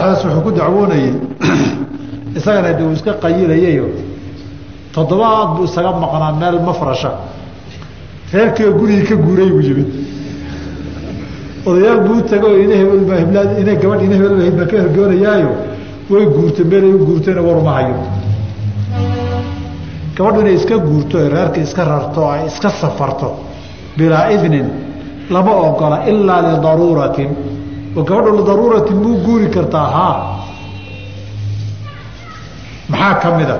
taas wuxuu ku dacwoonayey isagana de uu iska qayilayayo toddobaad buu isaga maqnaa meel mafrasha reerkiioo gurigii ka guuray buu yimid. Odayaal buu tago ina gabadh hebla ka hergoonayaayo way guurtay meelay u guurtayna waruma hayo. Gabadhu inay iska guurto oy reerka iska rarto ay iska safarto bilaa idnin lama ogola ilaa lidaruuratin oo gabadhu lidaruuratin muu guuri kartaa haa maxaa ka mida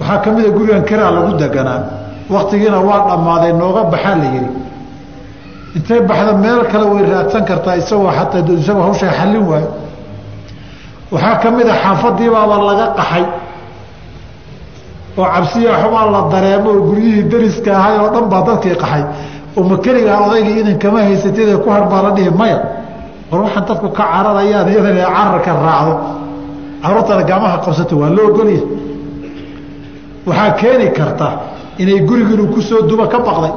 waxaa ka mida gurigan kiraa lagu deganaa. Waktigiina waa dhammaaday nooga baxaa la yihi intay baxda meel kale way raadsan kartaa isagoo ataa isagoo hawshaa xallin waayo. Waxaa ka mid a xaafadiibaaba laga qaxay oo cabsiya waxbaa la dareemo oo guryihii dariska ahay oo dhan baa dadkii qaxay. Oo makeligaa odaygii inan kama haysatida ku har baa la dhihi maya war waxaan dadku ka cararayaan iyadan inay cararka raacdo. Caruurtana gacmaha qabsato waa loo ogolya waxaa keeni karta inay gurigiinu ku soo duba ka baqday.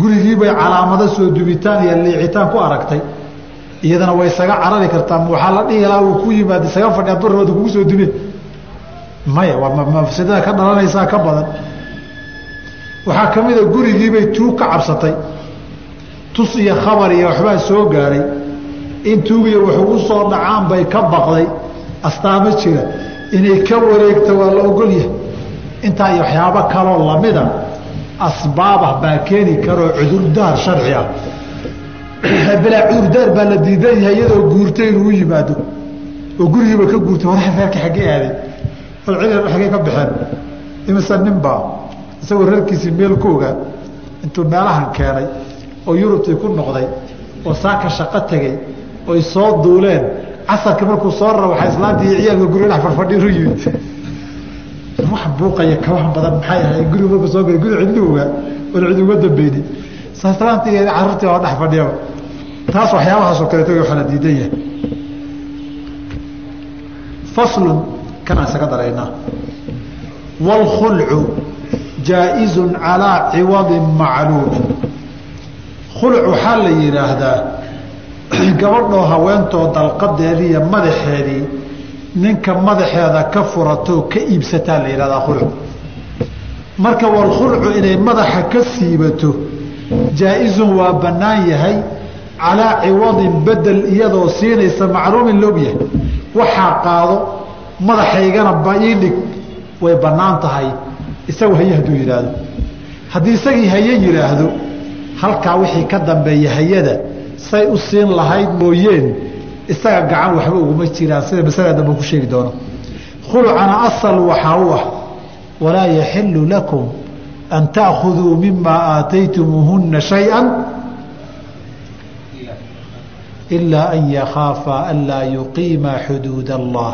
Gurigiibay calaamado soo dubitaan iyo liicitaan ku aragtay. Iyadana way isaga carari kartaa waxaa la dhihi lahaa uu ku yimaad isaga fadhi hadduu rabad kugu soo dume maya waa mafsadada ka dhalanaysaa ka badan. Waxaa ka mida gurigiibay tuug ka cabsatay tus iyo khabar iyo waxbaa soo gaadhay in tuugiyo wuxuu u soo dhacaan bay ka baqday. Astaamo jira. Inay ka wareegto waa la ogolyahay intaa iyo waxyaabo kaloo lamida. Asbaabah baa keeni karoo cudurdaar sharci ah. Bilaa cudurdaar baa la diidan yahay iyadoo guurtay inuu yimaado. Oo gurigiiba ka guurtay war reerka xaggee aaday. War xaggee ka baxeen imise ninbaa isagoo reerkiisii meel ku ogaa. Intuu meelahan keenay oo yurubtii ku noqday oo saaka shaqo tegey oy soo duuleen. Casarkii markuu soo rara waxaa islaantii ciyaalka guriga dhex farfadhiinu yimid. Wax buuqaya kabahan badan maxay ahay guriga markuu soo galay guri cidli oon cid uga dambeynin saslaantii carruurtii oo dhex fadhiyaba taas waxyaabahaasoo kaleeto waxaa diidan yahay. Faslun kanaan isaga daraynaa waalkhulcu jaa-izun calaa ciwadin macluumin khuluc waxaa la yidhaahdaa gabadhoo haweentoo dalqadeediiyo madaxeedii ninka madaxeeda ka furatoo ka iibsataa la yidhahdaa khuluc marka walkhulcu inay madaxa ka siibato jaa-izun waa bannaan yahay calaa ciwadin bedel iyadoo siinaysa macluumin laogyahay waxaa qaado madaxaygana ii dhig way bannaan tahay. Isagu haye hadduu yidhaahdo. Haddii isagii haye yidhaahdo halkaa wixii ka dambeeya hay'ada say u siin lahayd mooyeen isaga gacan waxba uguma jiraan sida masalada dambe ku sheegi doono. Khulucana asal waxaa u ah walaa yaxilu lakum an taakhuduu mimaa aataytumuuhunna shay-a ilaa an yakhaafa anlaa yuqiima xuduud allah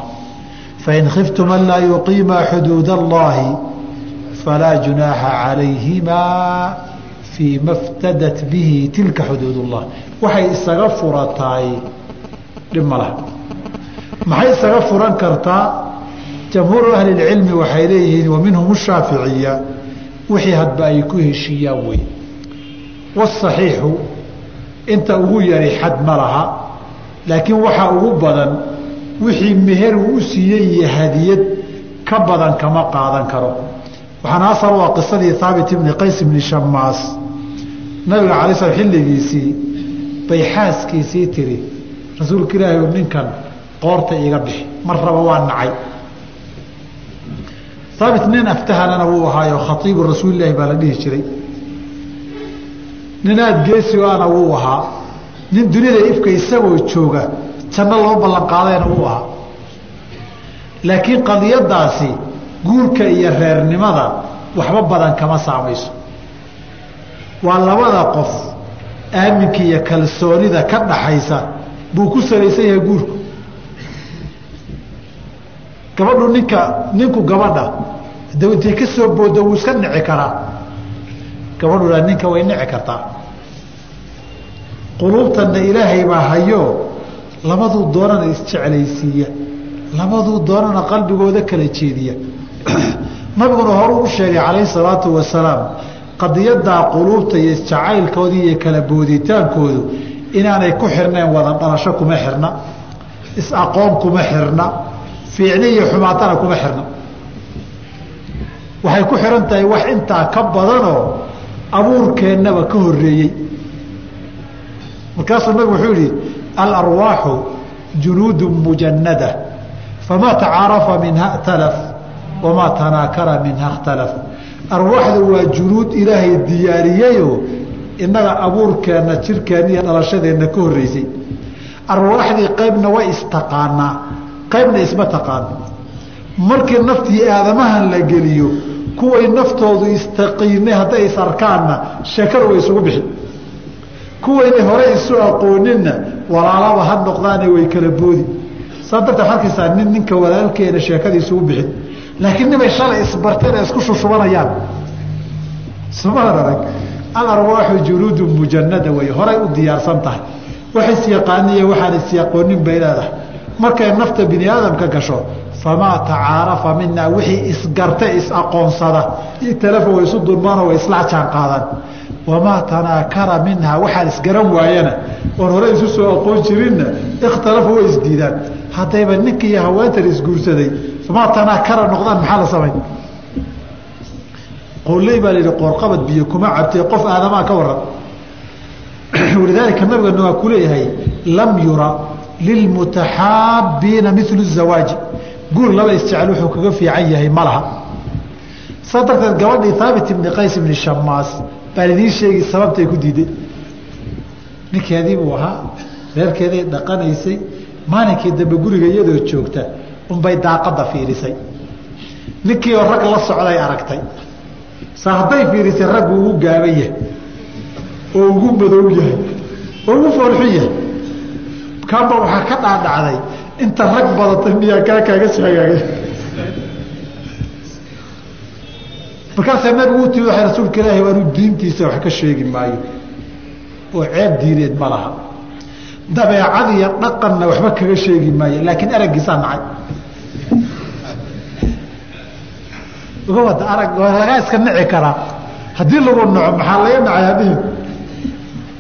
fain khiftum anlaa yuqiima xuduud allahi falaa junaaxa calayhimaa fii ma ftadat bihi tilka xuduud ullah waxay isaga furataay. Dhib malaha maxay isaga furan kartaa? Jamhuuru ahlilcilmi waxay leeyihiin wa minhum wixii hadba ay ku heshiiyaan wey. Wasaxiixu inta ugu yari xad ma laha. Laakiin waxaa ugu badan wixii meher uu u siiye iyo hadiyad ka badan kama qaadan karo. Waxaana asal waa qisadii haabit ibni qays ibni shamaas nabiga alay slam xilligiisii bay xaaskiisii tiri rasuulka ilaahi o ninkan qoorta iga bixi mar raba waa nacay. Haabit nin aftahanana wuu ahaayo khaiibu rasuulilahi baa la dhihi jiray. Nin aada geesigaana wuu ahaa. Nin dunida ifka isagoo jooga janno loo ballan qaadayna wuu ahaa. Laakiin qadiyadaasi guurka iyo reernimada waxba badan kama saamayso waa labada qof aaminka iyo kalsoonida ka dhaxaysa buu ku salaysan yahay guurku gabadhu ninka ninku gabadha de intay ka soo booda wuu iska nici karaa. Gabadhuna ninka way nici kartaa. Quluubtanna ilaahay baa hayo labaduu doonana isjeclaysiiya labaduu doonana qalbigooda kala jeediya. Nabiguna horuu u sheegay calayhi salaatu wasalaam qadiyadaa quluubta iyo isjacaylkoodii iyo kala booditaankoodu inaanay ku xirnayn wada dhalasho kuma xirna is-aqoon kuma xirna fiicni iyo xumaatana kuma xirna. Waxay ku xihan tahay wax intaa ka badanoo abuurkeennaba ka horeeyey markaasuu nabigu wuxuu yihi alarwaaxu junuudu mujanada famaa tacaarafa minha اtalaf wamaa tanaakara minha اkhtalaf arwaaxda waa junuud ilaahay diyaariyeyoo innaga abuurkeenna jirkeenna iyo dhalashadeenna ka horreysay. Arwaaxdii qaybna way istaqaanaa qaybna isma taqaano markii naftii aadamahan la geliyo kuway naftoodu istaqiinay hadday is arkaanna sheekada way isugu bixi. Kuwayna hore isu aqooninna walaalaba ha noqdaane way kala boodi. Saa darteed arkaysaa nin ninka walaalkeena sheekada isugu bixin laakiin nimay shalay isbarteen ee isku shushubanayaan somaan arag alarwaaxu junuudu mujanada wey horay u diyaarsan tahay. Wax isyaqaaniya waxaan isyaqoonin bay leedahay. Markay nafta bini aadamka gasho famaa tacaarafa minaa wixii isgarta is-aqoonsada italafa way isu dulmaano way isla jaan qaadaan wamaa tanaakara minhaa waxaan isgaran waayana. Oon hore isu soo aqoon jirinna ikhtalafa way isdiidaan haddayba ninka iyo haweentan isguursaday famaa tanaakara noqdaan maxaa la samay? Qoley baa layihi qoorqabad biyo kuma cabtee qof aadamaa ka waran walidaalika nabigana waa ku leeyahay lam yura lilmutaxaabiina milu zawaaji. Guur laba isjecel wuxuu kaga fiican yahay ma laha. Saa darteed gabadhii haabit ibni qays ibni shamaas baan idiin sheegi sababtay ku diiday ninkeedii ahaa reerkeeday dhaqanaysay maalinkii dambe guriga iyadoo joogta unbay daaqada fiirisay. Ninkii oo rag la socday aragtay. Sa hadday fiirisay raggu ugu gaaban yahay oo ugu madow yahay oo ugu foolxun yahay. Kaanba waxaa ka dhaadhacday inta rag badatay miyaa kaa kaaga soo hagaagay? Markaasaa nabigu u timi waay rasuulka ilaahi waanu diintiisa wax ka sheegi maayo. Oo ceeb diineed ma laha dabeecad iyo dhaqanna waxba kaga sheegi maayo laakiin araggiisaa nacay uga wada arag lagaa iska nici karaa. Haddii lagu naco maxaa laga nacay hadhihin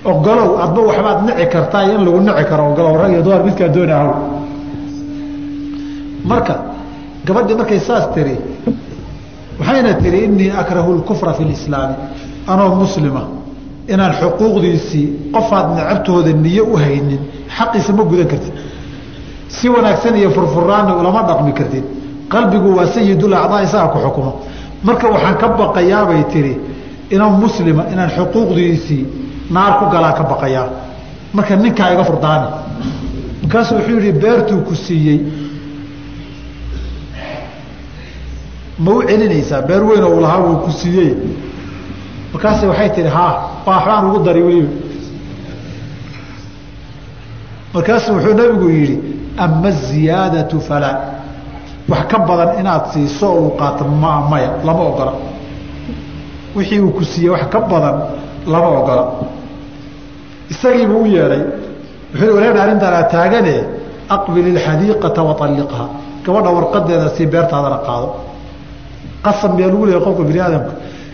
ogolow adba waxbaad nici kartaa in lagu nici karo ogolow rag iyo dumar midkaa dooni ahow marka gabadhii markay saas tiri waxayna tihi inii akrahu lkufra fi lislaami anoo muslima inaan xuquuqdiisii qofaad necabtooda niyo u haynin xaqiisa ma gudan kartid. Si wanaagsan iyo furfuraanna ulama dhaqmi kartid. Qalbigu waa sayidul acdaa isaga ku xukumo. Marka waxaan ka baqayaabay tihi inoo muslima inaan xuquuqdiisii naar ku galaa ka baqayaa. Marka ninkaa iga furdaani. Markaasuu wuxuu yihi beertuu ku siiyey. Ma u celinaysaa beer weyn oo lahaa wuu ku siiyey markaas waxay tihi ha waxbaan ugu dari weliba markaasu wuxuu nabigu yidhi ama ziyaadatu falaa wax ka badan inaad siiso uu qaato ma maya lama ogola. Wixii uu ku siiyey wax ka badan lama ogola. Isagiibuu u yeedhay wuxuu wareer arrintanaa taagane aqbil ilxadiiqata waaliqha gabadha warqadeeda si beertaadana qaado. Qasam miyaa lagu leeyahy qofka bini aadamka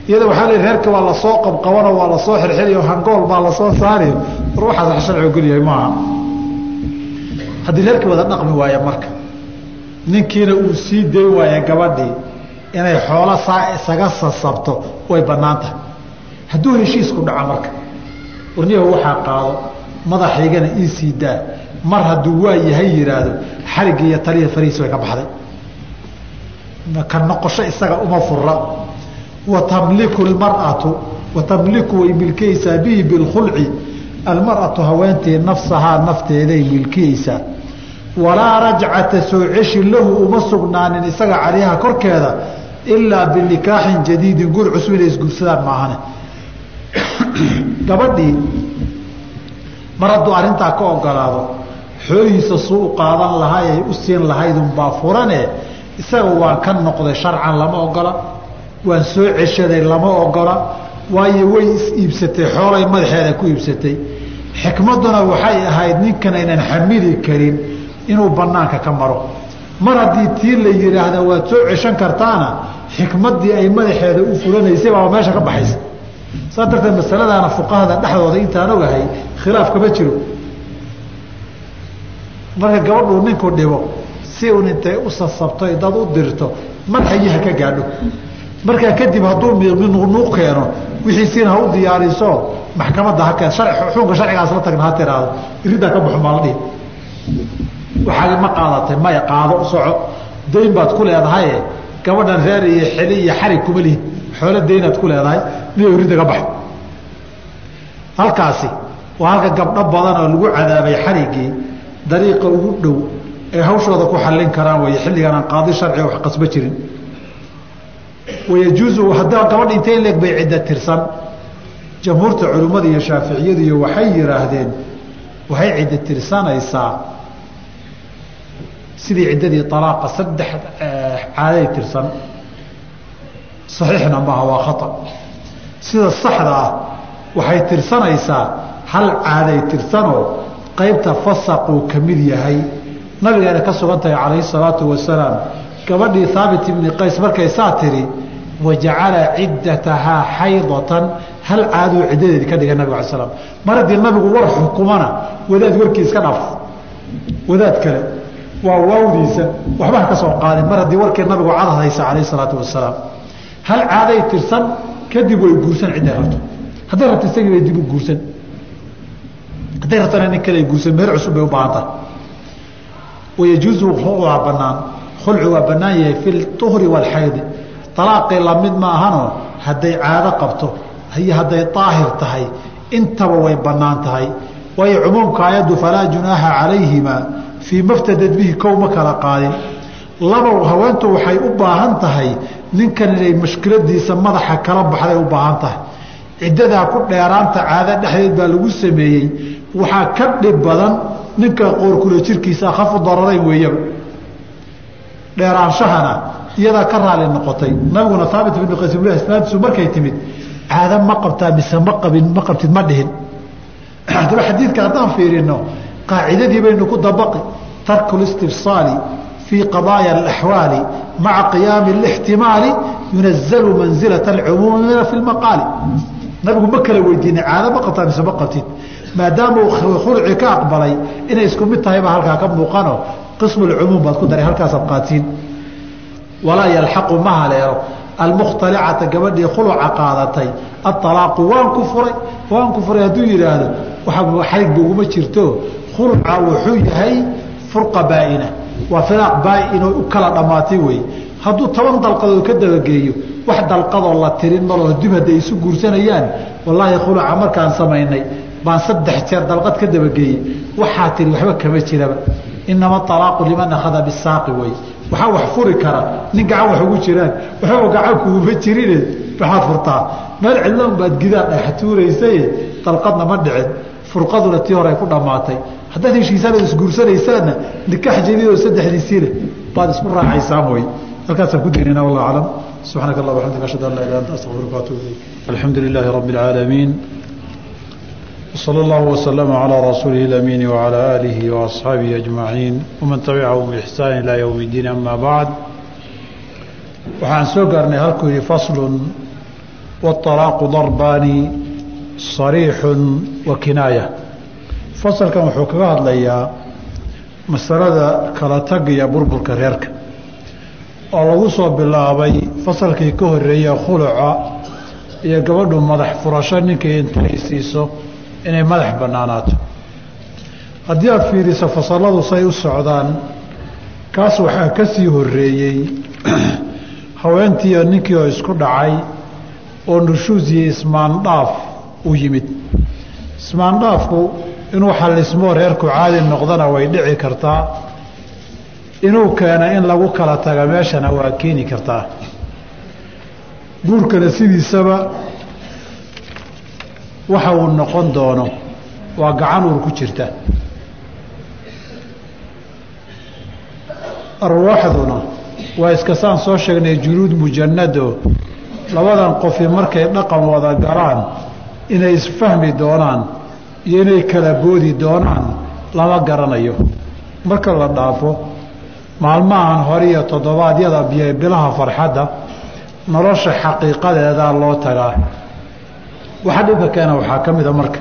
iyada waxaa le reerka waa la soo qabqabano waa la soo xirxiriyo hangool baa la soo saariyo war waxaas sharci ogolyahay maaha. Haddii reerkii wada dhaqmi waaya marka ninkiina uu sii day waaya gabadhii inay xoolo saa isaga sasabto way bannaan tahay. Hadduu heshiisku dhaco marka warniyahu waxaa qaado madaxaygana ii sii daa. Mar hadduu waa yahay yidhaahdo xarigii iyo taliya fariis way ka baxday. Ka noqosho isaga uma fura watamliku maratu watamliku way milkiyeysaa bihi bilkhulci almaratu haweentii nafsahaa nafteeday milkiyeysaa walaa rajcata soo ceshi lahu uma sugnaanin isaga caliyaha korkeeda ilaa binikaaxin jadiidin gur cusub inay isgursadaan maahane. Gabadhii mar hadduu arrintaa ka ogolaado xoolihiisa suu u qaadan lahaa ay u siin lahaydunbaa furane isaga waan ka noqday sharcan lama ogola waan soo ceshaday lama ogola waayo way is iibsatay xoolay madaxeeda ku iibsatay. Xikmadduna waxay ahayd ninkan aynan xamili karin inuu banaanka ka maro. Mar haddii tii la yidhaahda waad soo ceshan kartaana xikmaddii ay madaxeeda u fulanaysay baa meesha ka baxaysa. Saa darteed masaladaana fuqahada dhexdooda intaan ogahay khilaaf kama jiro. Marka gabadhuu ninku dhibo si un intay u sasabto dad u dirto marxayiha ka gaadho markaa kadib hadduu miiqminuuq keeno wixiisiina ha u diyaariso maxkamadda ha xukunka sharcigaas la tagna ha tiraado iriddaa ka baxo maa la dhihi waxaa ma qaadatay maya qaado soco. Dayn baad ku leedahaye gabadhan reer iyo xeli iyo xarig kuma lihin xoolo daynaad ku leedahay miyo iridda ka baxo? Halkaasi waa halka gabdho badan oo lagu cadaabay xariggii dariiqa ugu dhow ay hawshooda ku xallin karaan way xilligan aan qaadi sharciga wax qasbo jirin wayajuuzu haddaa gabadha intay leeg bay cidda tirsan. Jamhuurta culimmada iyo shaaficiyadu iyo waxay yidhaahdeen waxay cidda tirsanaysaa sidii ciddadii alaaqa saddex caaday tirsan. Saxiixna maaha waa khata. Sida saxda ah waxay tirsanaysaa hal caaday tirsanoo qaybta fasaquu ka mid yahay. Nabigeena ka sugan tahay calayhi salaatu wasalaam gabadhii haabit ibni qays markay saa tiri wajacala ciddatahaa xaydatan hal caaduu ciddadeedi ka dhigay nabig ala slam mar haddii nabigu war xukumana wadaad warkii iska dhaaf wadaad kale waa waawdiisa waxba ha qaadin. Mar haddii warkii nabigu cadad haysa calayhi salaatu wasalaam hal caaday tirsan kadib way guursan cidday rabto. Hadday rabto isagii bay dib u guursan. Hadday rabtana nin kale guursan meer cusub bay u baahan tahay. Wayajuuzu waa banaan khulcu waa banaan yahay fi lطuhri wاlxaydi alaaqii la mid ma ahanoo hadday caado qabto iyo hadday daahir tahay. Intaba way bannaan tahay. Waayo cumuumka ayaddu falaa junaaha calayhima fii maftadad bihi kow ma kala qaadin. Laba haweentu waxay u baahan tahay ninkan inay mashkiladiisa madaxa kala baxday u baahan tahay. Ciddadaa ku dheeraanta caado dhexdeed baa lagu sameeyey. Waxaa ka dhib badan ninka qoorkula jirkiisa akhafu dararayn weeyaba dheeraanshahana iyadaa ka raali noqotay nabiguna haabit bn qaysmlah islaamtiisu markay timid caado ma qabtaa mise ma qabin ma qabtid ma dhihin haddaba xadiidka haddaan fiirino qaacidadii baynu ku dabaqi tarku listifsaali fii qadaaya alaxwaali maca qiyaami اlاxtimaali yunazalu manzilaة اlcumuumi fi lmaqaali nabigu ma kala weydiinay caado ma qabtaa mise ma qabtid maadaama uu khulci ka aqbalay inay isku mid tahay baa halkaa ka muuqano qismu lcumuum baad ku daray halkaasaad qaatiin walaa yalxaqu ma haleelo. Almukhtalicata gabadhii khuluca qaadatay aalaaqu waan ku furay waan ku furay hadduu yidhaahdo xarigba uguma jirto. Khuluca wuxuu yahay furqa baaina. Waa firaaq baain oo u kala dhammaatay wey hadduu toban dalqadood ka dabageeyo wax dalqadoo la tirin maloo dib hadday isu guursanayaan. Wallaahi khuluca markaan samaynay baan saddex jeer dalqad ka dabageeyey. Waxaa tiri waxba kama jiraba inama alaaqu liman akhada bisaaqi wey. Waxaa wax furi kara nin gacan wax ugu jiraan waxba gacan kuuma jirine waxaad furtaa? Meel cidloon baad gidaa dhextuuraysaye dalqadna ma dhicin. Furqaduna tii hore ku dhammaatay. Haddaad heshiisaan ood isguursanaysaanna nikaax jadiidoo saddexdiisiile baad isku raacaysaan wey. Halkaasaan ku daynayna wallah aclam. Subxaanaka allah waxamdika ashhadu an laa ilaha anta astaqfiruka waatubu ilayk. Alxamdu lilaahi rabbi alcaalamiin wsala allahu wasalama calaa rasuulihi الأمين wacalaa aalihi wa asxaabihi ajmaciin waman tabicahum biixsaan ilaa yowmi iddiin ama bacd waxaan soo gaarnay halkuu yidhi faslun waalaaqu darbaani sariixun wa kinaaya. Fasalkan wuxuu kaga hadlayaa masalada kala tagga iyo burburka reerka. Oo lagu soo bilaabay fasalkii ka horreeya khuluca iyo gabadhu madax furasho ninkii inay madax banaanaato haddii aada fiiriso fasaladu say u socdaan kaas waxaa ka sii horeeyey haweentiiyo ninkii oo isku dhacay oo nushuus iyo ismaandhaaf u yimid. Ismaandhaafku inuu xallismoo reerku caadi noqdana way dhici kartaa inuu keena in lagu kala taga meeshana waa keeni kartaa. Guurkana sidiisaba waxa uu noqon doono waa gacan uur ku jirta. Arwaaxduna waa iska saan soo sheegnay junuud mujanado labadan qofi markay dhaqan wada galaan inay isfahmi doonaan iyo inay kala boodi doonaan lama garanayo. Marka la dhaafo maalmahan hore iyo toddobaadyada bilaha farxadda nolosha xaqiiqadeedaa loo tagaa waxa dhibka keena waxaa ka mida marka.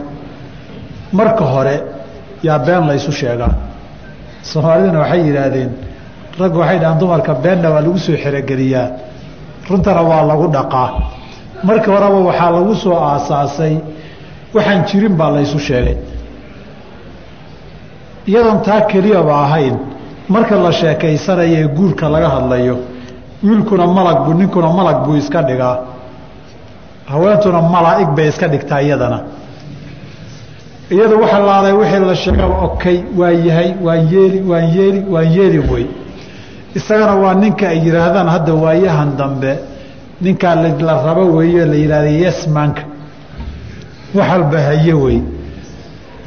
Marka hore yaa been la ysu sheegaa. Soomaaliduna waxay yidhaahdeen raggu waxay dhahaan dumarka beenna waa lagu soo xerogeliyaa runtana waa lagu dhaqaa. Marka horeba waxaa lagu soo aasaasay waxaan jirin baa laysu sheegay. Iyadoon taa keliyaba ahayn marka la sheekaysanayo ee guurka laga hadlayo wiilkuna malag buu ninkuna malag buu iska dhigaa haweentuna malaa'ig bay iska dhigtaa iyadana. Iyada waxa laalay wixii la sheegaba okay waa yahay waan yeeli waan yeeli waan yeeli wey isagana waa ninka ay yidhaahdaan hadda waayahan dambe ninkaa la rabo weeye la yidhahda yesmanka wax walba haye wey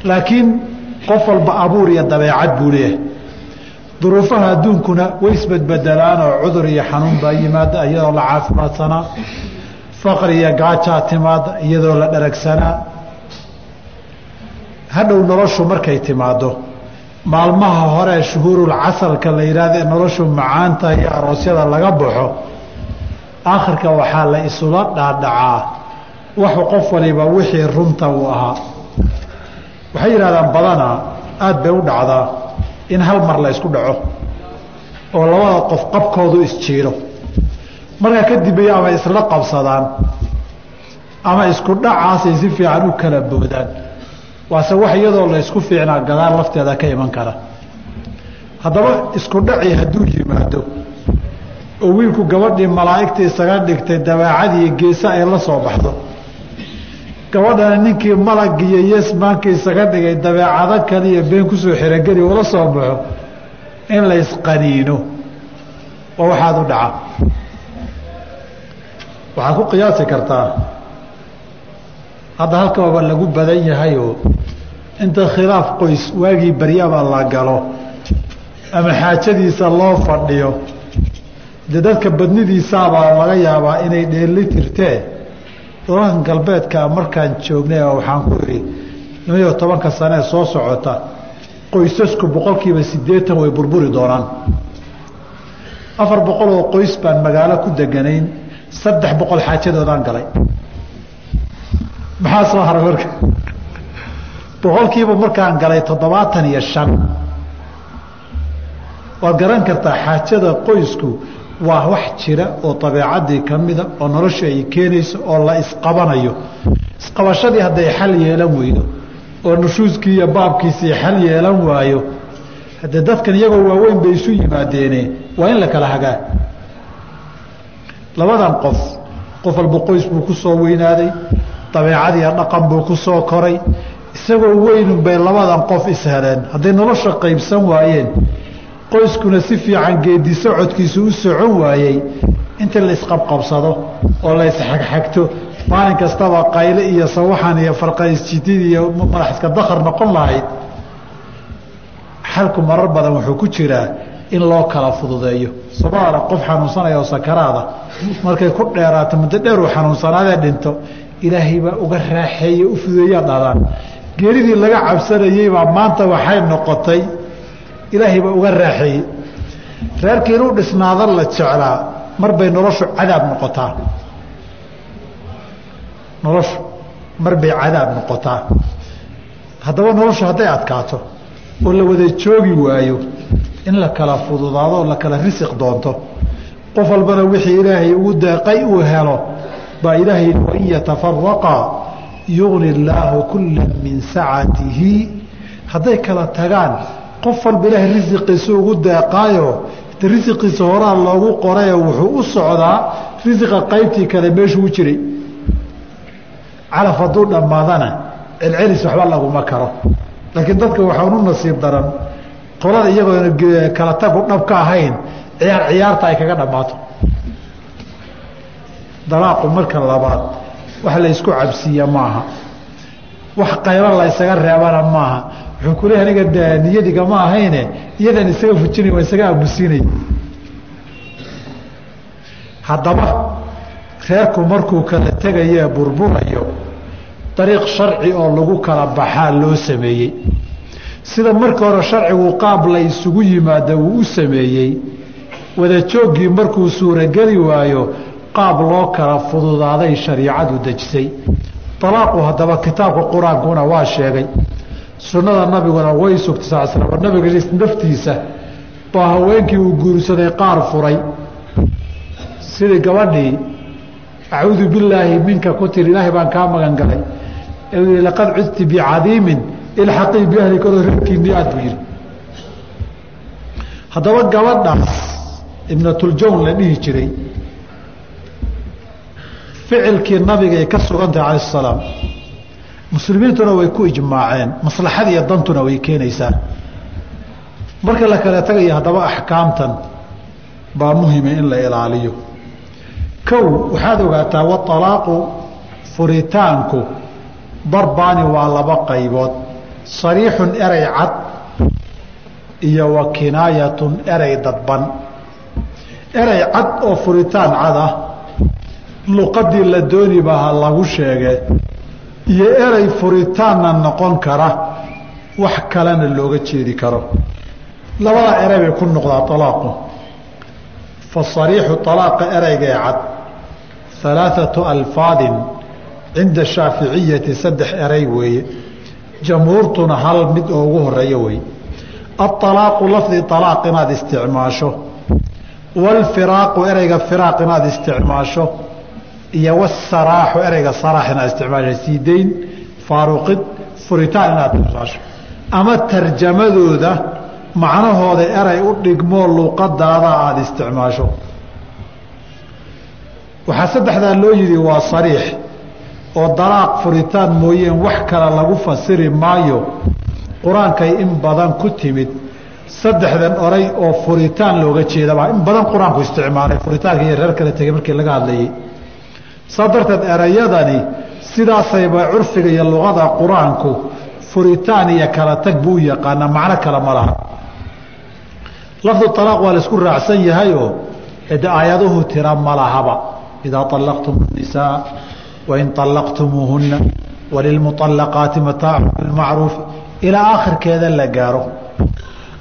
laakiin qof walba abuur iyo dabeecad buu leeyahay. Duruufaha adduunkuna way isbedbedelaan oo cudur iyo xanuun baa yimaada iyadoo la caafimaadsanaa faqri iyo gaajaa timaada iyadoo la dharagsanaa. Hadhow noloshu markay timaado maalmaha hore shuhuurul casarka la yidhahda ee noloshu macaanta iyo aroosyada laga baxo aakhirka waxaa la isula dhaadhacaa. Waxu qof waliba wixii runta uu ahaa. Waxay yidhahdaan badanaa aada bay u dhacdaa in hal mar la ysku dhaco oo labada qof qabkoodu isjiiro markaa kadibay ama isla qabsadaan ama isku dhacaasay si fiican u kala boodaan. Waase wax iyadoo la ysku fiicnaa gadaal lafteeda ka iman kara. Haddaba isku dhaci hadduu yimaado oo wiilku gabadhii malaa'igta isaga dhigtay dabeecadii geesa ay la soo baxdo. Gabadhana ninkii malag iyo yesmaanka isaga dhigay dabeecado kaliya been ku soo xerogeli ula soo baxo in la ysqaniino waa waxaad u dhaca waxaad ku qiyaasi kartaa hadda halkaba lagu badan yahayoo inta khilaaf qoys waagii baryaba la galo ama xaajadiisa loo fadhiyo dee dadka badnidiisaabaa laga yaabaa inay dheeli tirtee dalalkan galbeedka markaan joognay oo waxaan ku idhi laba-iyo tobanka sane soo socota qoysasku boqolkiiba siddeetan way burburi doonaan. Afar boqol oo qoys baan magaalo ku deganayn saddex boqol xaajadoodaan galay. Maxaa soo haray marka? Boqolkiiba markaan galay toddobaatan iyo shan. Waad garan kartaa xaajada qoysku waa wax jira oo dabeecadii ka mida oo nolosha ay keenayso oo la isqabanayo. Isqabashadii hadday xal yeelan weydo oo nushuuskii iyo baabkiisii xal yeelan waayo haddee dadkan iyagoo waaweyn bay isu yimaadeene waa in la kala hagaa labadan qof qof walba qoys buu ku soo weynaaday dabeecadiiyo dhaqan buu ku soo koray. Isagoo weynun bay labadan qof isheleen hadday nolosha qaybsan waayeen qoyskuna si fiican geedi socodkiisu u socon waayey inta la isqabqabsado oo la isxagxagto maalin kastaba qayle iyo sawaxan iyo farqaisjidid iyo madax iska dakar noqon lahayd xalku marar badan wuxuu ku jiraa in loo kala fududeeyo. Somaala qof xanuunsanaya oo sakaraada. Markay ku dheeraato muddo dheer uu xanuunsanaadee dhinto ilaahay baa uga raaxeeye u fudeeyaa dhalaan geeridii laga cabsanayeybaa maanta waxay noqotay ilaahay baa uga raaxeeyey. Reerkii inuu dhisnaada la jeclaa mar bay noloshu cadaab noqotaa. Noloshu mar bay cadaab noqotaa. Haddaba noloshu hadday adkaato oo la wada joogi waayo in la kala fududaado oo la kala risiq doonto. Qof walbana wixii ilaahay ugu deeqay uu helo baa ilaahay wain yatafaraqaa yugni illaahu kula min sacatihi hadday kala tagaan qof walba ilaahay risiqiisa ugu deeqaayo risiqiisa horaa loogu qorayo wuxuu u socdaa risiqa qaybtii kale meeshuu jiray. Calaf hadduu dhammaadana celcelis waxba laguma karo laakiin dadka waxaan u nasiib daran qolada iyagoona kala tagu dhab ka ahayn ciyaar ciyaarta ay kaga dhammaato. Dalaaqu marka labaad wax la ysku cabsiiya maaha. Wax qaylo la ysaga reebana maaha. Wuxuu ku leeya aniga niyadiga ma ahayne iyadan isaga fujinay waa isaga aamusiinay haddaba reerku markuu kala tegayee burburayo dariiq sharci oo lagu kala baxaa loo sameeyey. Sida marka hore sharcigu qaab la isugu yimaada uu u sameeyey wadajooggii markuu suurogeli waayo qaab loo kala fududaaday shariicadu dejisay. Alaaqu haddaba kitaabka qur'aankuna waa sheegay. Sunnada nabiguna way sugtay sal slam oo nabiga naftiisa baa haweenkii uu guursaday qaar furay. Sidii gabadhii acuudu billaahi minka ku tiri ilaahay baan kaa magan galay i laqad cudti bicadiimin ilxaqii biahli kaloo reerkiinii aad buu yihi haddaba gabadhaas ibnatuljawn la dhihi jiray ficilkii nabigay ka sugantahay cala salaam muslimiintuna way ku ijmaaceen maslaxad iyo dantuna way keenaysaa marka la kala tagayo haddaba axkaamtan baa muhima in la ilaaliyo. Kow waxaad ogaataa waalaaqu furitaanku darbaani waa laba qaybood. Sariixun erey cad iyo wa kinaayatun erey dadban. Erey cad oo furitaan cad ah. Luqadii la dooni baa ha lagu sheege. Iyo erey furitaanna noqon kara. Wax kalena looga jeedi karo. Labada erey bay ku noqdaa alaaqu fa sariixu alaaqa ereygee cad. Alaaثatu alfaadin cinda shaaficiyati saddex erey weeye. Jamhuurtuna hal mid oo ugu horeeyo wey aalaaqu lafdi alaaq inaad isticmaasho. Wاlfiraaqu ereyga firaaq inaad isticmaasho. Iyo wsaraaxu ereyga saraax inaad isticmaasho. Siideyn faaruqid furitaan inaad isticmaasho ama tarjamadooda macnahooda erey u dhigmoo luuqadaada aada isticmaasho. Waxaa saddexdaa loo yidhi waa sariix oo dalaaq furitaan mooyeen wax kale lagu fasiri maayo qur'aankay in badan ku timid. Saddexdan oray oo furitaan looga jeedaba in badan qur'aanku isticmaalay furitaanka iyo reer kala tegey markii laga hadlayay. Saa darteed erayadani sidaasayba curfiga iyo luqada qur'aanku furitaan iyo kala tag buu yaqaanaa macno kale ma laha. Lafdu alaaq waa la isku raacsan yahayoo de aayaduhu tira ma lahaba. Idaa alaqtum nisaa wain alaqtumuuhuna walilmualaqaati mataacu bilmacruufi ilaa aakhirkeeda la gaaro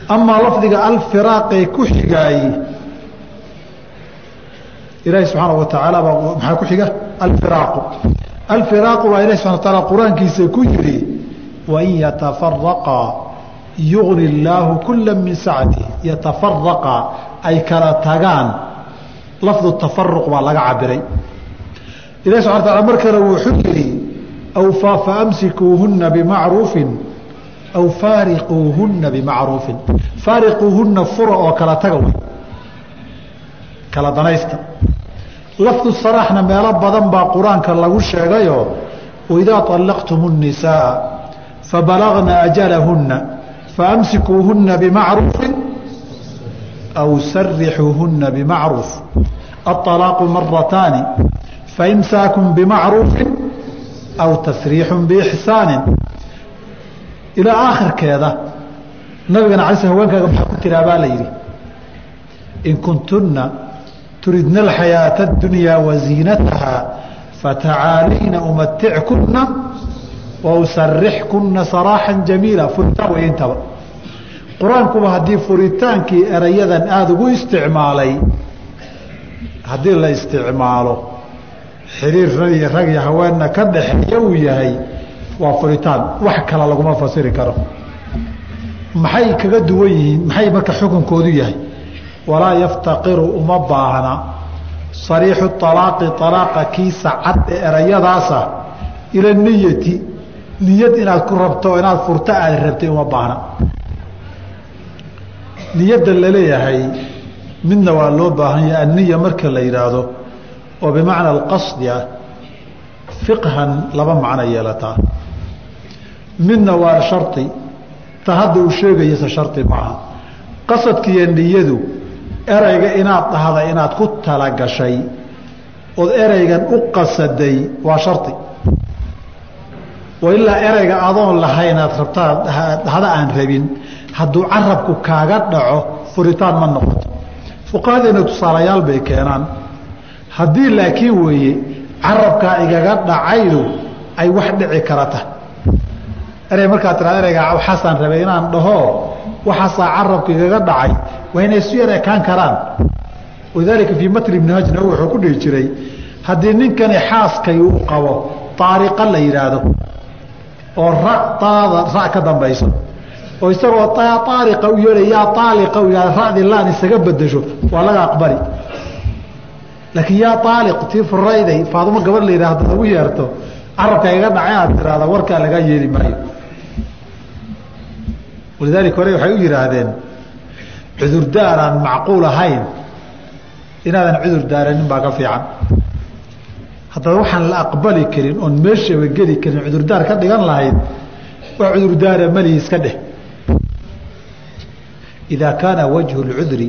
amaa lafdiga alfiraaqee ku xigaayey ilaahi subxaana wa tacaala baa maxaa ku xiga alfiraaqu alfiraaqu baa ilahi subana wataala qur'aankiisa ku yidhi wain yatafaraqaa yugni illaahu kula min sacati yatafaraqaa ay kala tagaan lafdu tafaruq baa laga cabiray ilahi subana wataala mar kale wuxuu yidhi aw faamsikuuhuna bimacruufin aw faariquuhuna bimacruufin faariquuhuna fura oo kala taga wey kala danaysta lafdu saraaxna meelo badan baa qur-aanka lagu sheegayo waidaa طalaqtum الnisaaa fabalagna ajalahuna faamsikuuhuna bimacruufi aw sarixuuhuna bimacruuf aلطalaaqu marataani faimsaakum bimacruufi aw tasriixu biixsaani ilaa aakhirkeeda nabigana ala haweenkaaga maxaa ku tiraa baa la yidhi in kuntuna turidna alxayaaةa اdunyaa waziinataha fatacaaliina umatickuna wausarixkuna saraaxa jamiila furitaan way intaba qur'aankuba haddii furitaankii erayadan aada ugu isticmaalay haddii la isticmaalo xiriir rag rag iyo haweenna ka dhaxeeya uu yahay waa furitaan. Wax kale laguma fasiri karo. Maxay kaga duwan yihiin? Maxay marka xukunkoodu yahay? Walaa yaftaqiru uma baahna. Sariixu alaaqi alaaqa kiisa cad ee erayadaasa ila niyati. Niyad inaad ku rabto inaad furto aada rabtay uma baahna. Niyadda la leeyahay midna waa loo baahan yahay. Marka la yidhaahdo oo bimacna alqasdi ah fiqhan laba macno yeelataa midna waa shardi ta hadda uu sheegayase shardi maaha. Qasadkiiyo niyadu ereyga inaad dhahda inaad ku talagashay ood ereygan u qasaday waa shardi ilaa ereyga adoon lahaynaad rabtaa dhahda aan rabin hadduu carabku kaaga dhaco furitaan ma noqoto. Fuqahadeena tusaalayaal bay keenaan haddii laakiin weeye carabkaa igaga dhacaydu ay wax dhici karata. Erey markaad tiraa ereyga waxaasaan rabay inaan dhaho waxaasaa carabka igaga dhacay. Waa inay isu yar ekaan karaan. Walidaalika fii matni ibni hajna wuxuu ku dhihi jiray haddii ninkani xaaskay uu qabo aariqa la yidhaahdo oo ra taada ra ka dambayso oo isagoo aaliqa u yeeha yaa aaliqa u yihahda ra'dii laan isaga bedesho waa laga aqbali laakiin yaa aaliq tii furayday faadumo gabadh la yidhah hadaad yeerto carabka iga dhacay aad tiraahda warkaa lagaa yeeli maayo. Walidaalika hore waxay u yidhaahdeen cudurdaar aan macquul ahayn. Inaadan cudur daaranin baa ka fiican. Haddaba waxaan la aqbali karin oon meeshaba geli karin cudurdaar ka dhigan lahayd waa cudurdaara malihi iska dheh. Idaa kaana wajhu اlcudri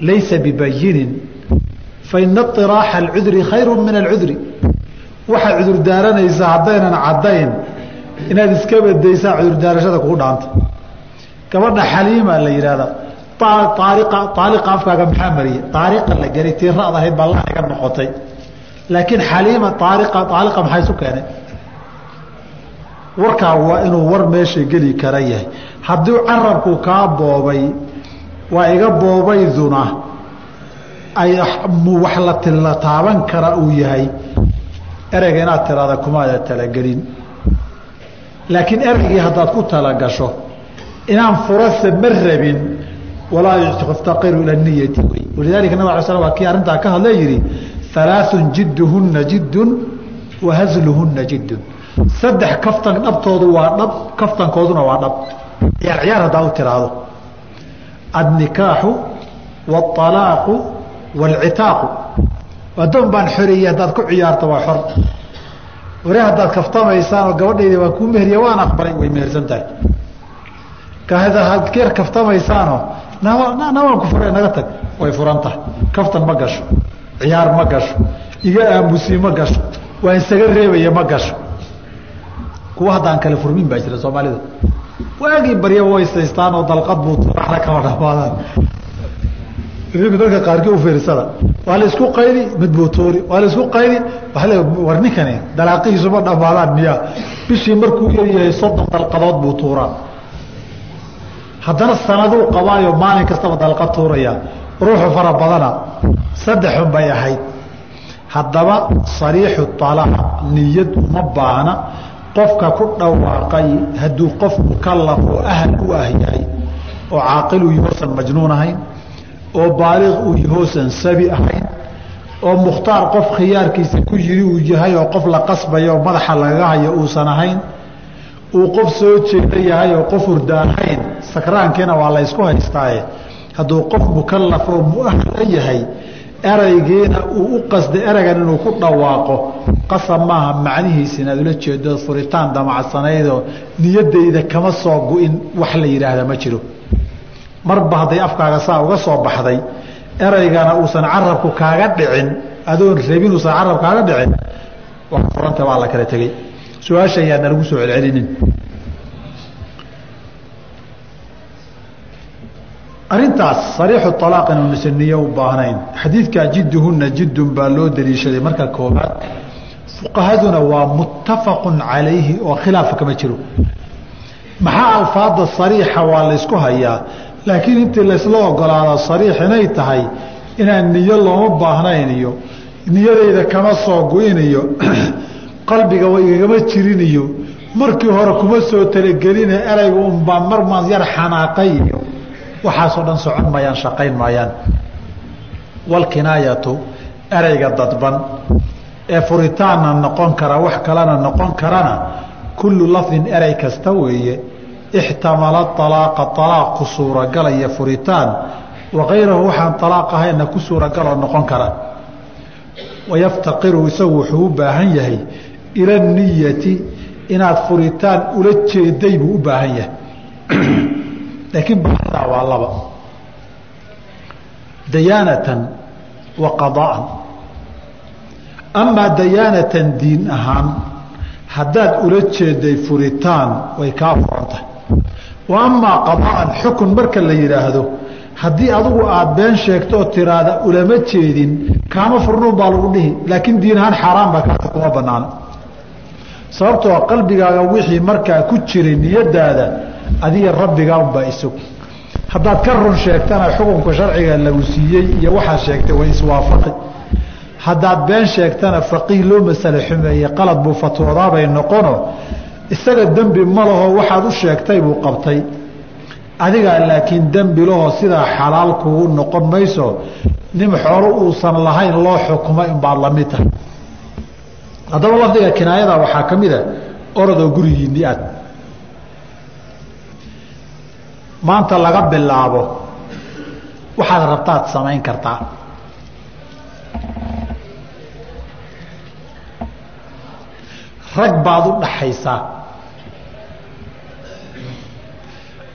laysa bibayinin faina iطiraaxa اlcudri khayru min alcudri waxaad cudurdaaranaysaa haddaynan caddayn inaad iska badaysaa cudurdaarashada kugu dhaanta gabadha xaliima la yidhahda aaliqa afkaaga maxaa mariye aaliqa la gelay tii ahayd baa la iga noqotay laakiin xaliima aaliqa aaliqa maxaa isu keenay warkaa waa inuu war meesha geli kara yahay haddii carabku kaa boobay waa iga boobayduna tilla taaban kara uu yahay. Ereyga inaad tiraada kumaada talagelin. Laakiin ereygii haddaad ku talagasho inaan furase ma rabin walaa yaftaqiru ila niyati. Wey walidalika nabg ala sl waa kii arrintaa ka hadle yihi alaaثun jidduhuna jiddun wa jiddun. Saddex kaftan dhabtoodu waa dhab kaftankooduna waa dhab. Ciyaar ciyaar haddaa u tiraahdo. Adnikaaxu wاalaaqu wاlcitaaqu addoon baan xoreeyey haddaad ku ciyaarto waa xor ware haddaad kaftamaysaan oo gabadhayda waan kuu meheriye waan aqbalay way mehersan tahay keer kaftamaysaanoo na waan ku fura naga tag way furan tahay kaftan ma gasho ciyaar ma gasho iga aamusi ma gasho waa isaga reebaya ma gasho kuwa haddaan kale furmin baa jira soomaalida waagii baryaba way saystaan oo dalqad buu turaxna kama dhamaadaan idinku dadka qaarkii u fiirsada waa la isku qaydi mid buu tuuri waa la isku qaydi war ninkani dalaaqihiisu ma dhamaadaan miyaa? Bishii markuu yaryahay soddon dalqadood buu tuuraa. Haddana sanaduu qabaayo maalin kastaba dalqad tuuraya. Ruuxu fara badana saddexun bay ahayd. Haddaba sariixu alaaq niyad uma baahna. Qofka ku dhawaaqay hadduu qof mukalaf oo ahal u ah yahay oo caaqil uu yahoosan majnuun ahayn oo baaliq uu yahoosan sabi ahayn oo mukhtaar qof khiyaarkiisa ku yiri uu yahay oo qof la qasbayo madaxa lagaga hayo uusan ahayn uu qof soo jeeda yahay oo qof hurda ahayn sakraankiina waa la ysku haystaaye. Hadduu qof mukalaf oo muahla yahay eraygiina uu u qasday ereygan inuu ku dhawaaqo qasab maaha macnihiisa inaad ula jeedo furitaan damacsanaydoo niyadayda kama soo gu-in wax la yidhaahda ma jiro marba hadday afkaaga saa uga soo baxday eraygana uusan carabku kaaga dhicin adoon rabin uusan carab kaaga dhicin waa furanta waa la kala tegey. Su'aasha ayaadna lagu soo celcelinin. Arintaas sariixu alaaq inuunasa niyo u baahnayn. Xadiidkaa jidduhuna jiddun baa loo daliishaday marka koobaad fuqahaduna waa muttafaqun calayhi oo khilaafa kama jiro. Maxaa alfaada sariixa waa laysku hayaa laakiin intii laysla ogolaado sariix inay tahay inaan niyo looma baahnayn iyo niyadayda kama soo gu-in iyo qalbiga igagama jirin iyo markii hore kuma soo talageline erayga unbaa marmaan yar xanaaqay. Iyo waxaasoo dhan socon maayaan shaqayn maayaan walkinaayatu ereyga dadban ee furitaanna noqon kara wax kalena noqon karana kullu lafdin erey kasta weeye ixtamala alaaqa alaaq ku suuragalaya furitaan. Wakayrahu waxaan alaaq ahayna ku suuragaloo noqon kara. Wayaftaqiru isagu wuxuu u baahan yahay ila niyati inaad furitaan ula jeeday buu u baahan yahay. Laakiin baahidaa waa laba. Dayaanatan wa qadaan. Amaa dayaanatan diin ahaan haddaad ula jeeday furitaan way kaa furantahay wa amaa qadaan xukun marka la yidhaahdo haddii adigu aada been sheegto oo tiraahda ulama jeedin kaama furnuun baa lagu dhihi laakiin diin ahaan xaaraan baa kaata kuma banaana sababtoo qalbigaaga wixii markaa ku jiray niyadaada adiga rabbigaa unbaa isog haddaad ka run sheegtana xukunka sharciga lagu siiyey iyo waxaad sheegtay way iswaafaqi. Haddaad been sheegtana faqiih loo masale xumeeye qalad buu fatwoodaabay noqono isaga dembi ma laho waxaad u sheegtay buu qabtay. Adigaa laakiin dembi laho sidaa xalaal kugu noqon mayso nin xoolo uusan lahayn loo xukumo inbaad la mid tahay. Haddaba lafdiga kinaayada waxaa ka mid a orodoo gurigiinni aad. Maanta laga bilaabo waxaad rabtaad samayn kartaa. Rag baad u dhaxaysaa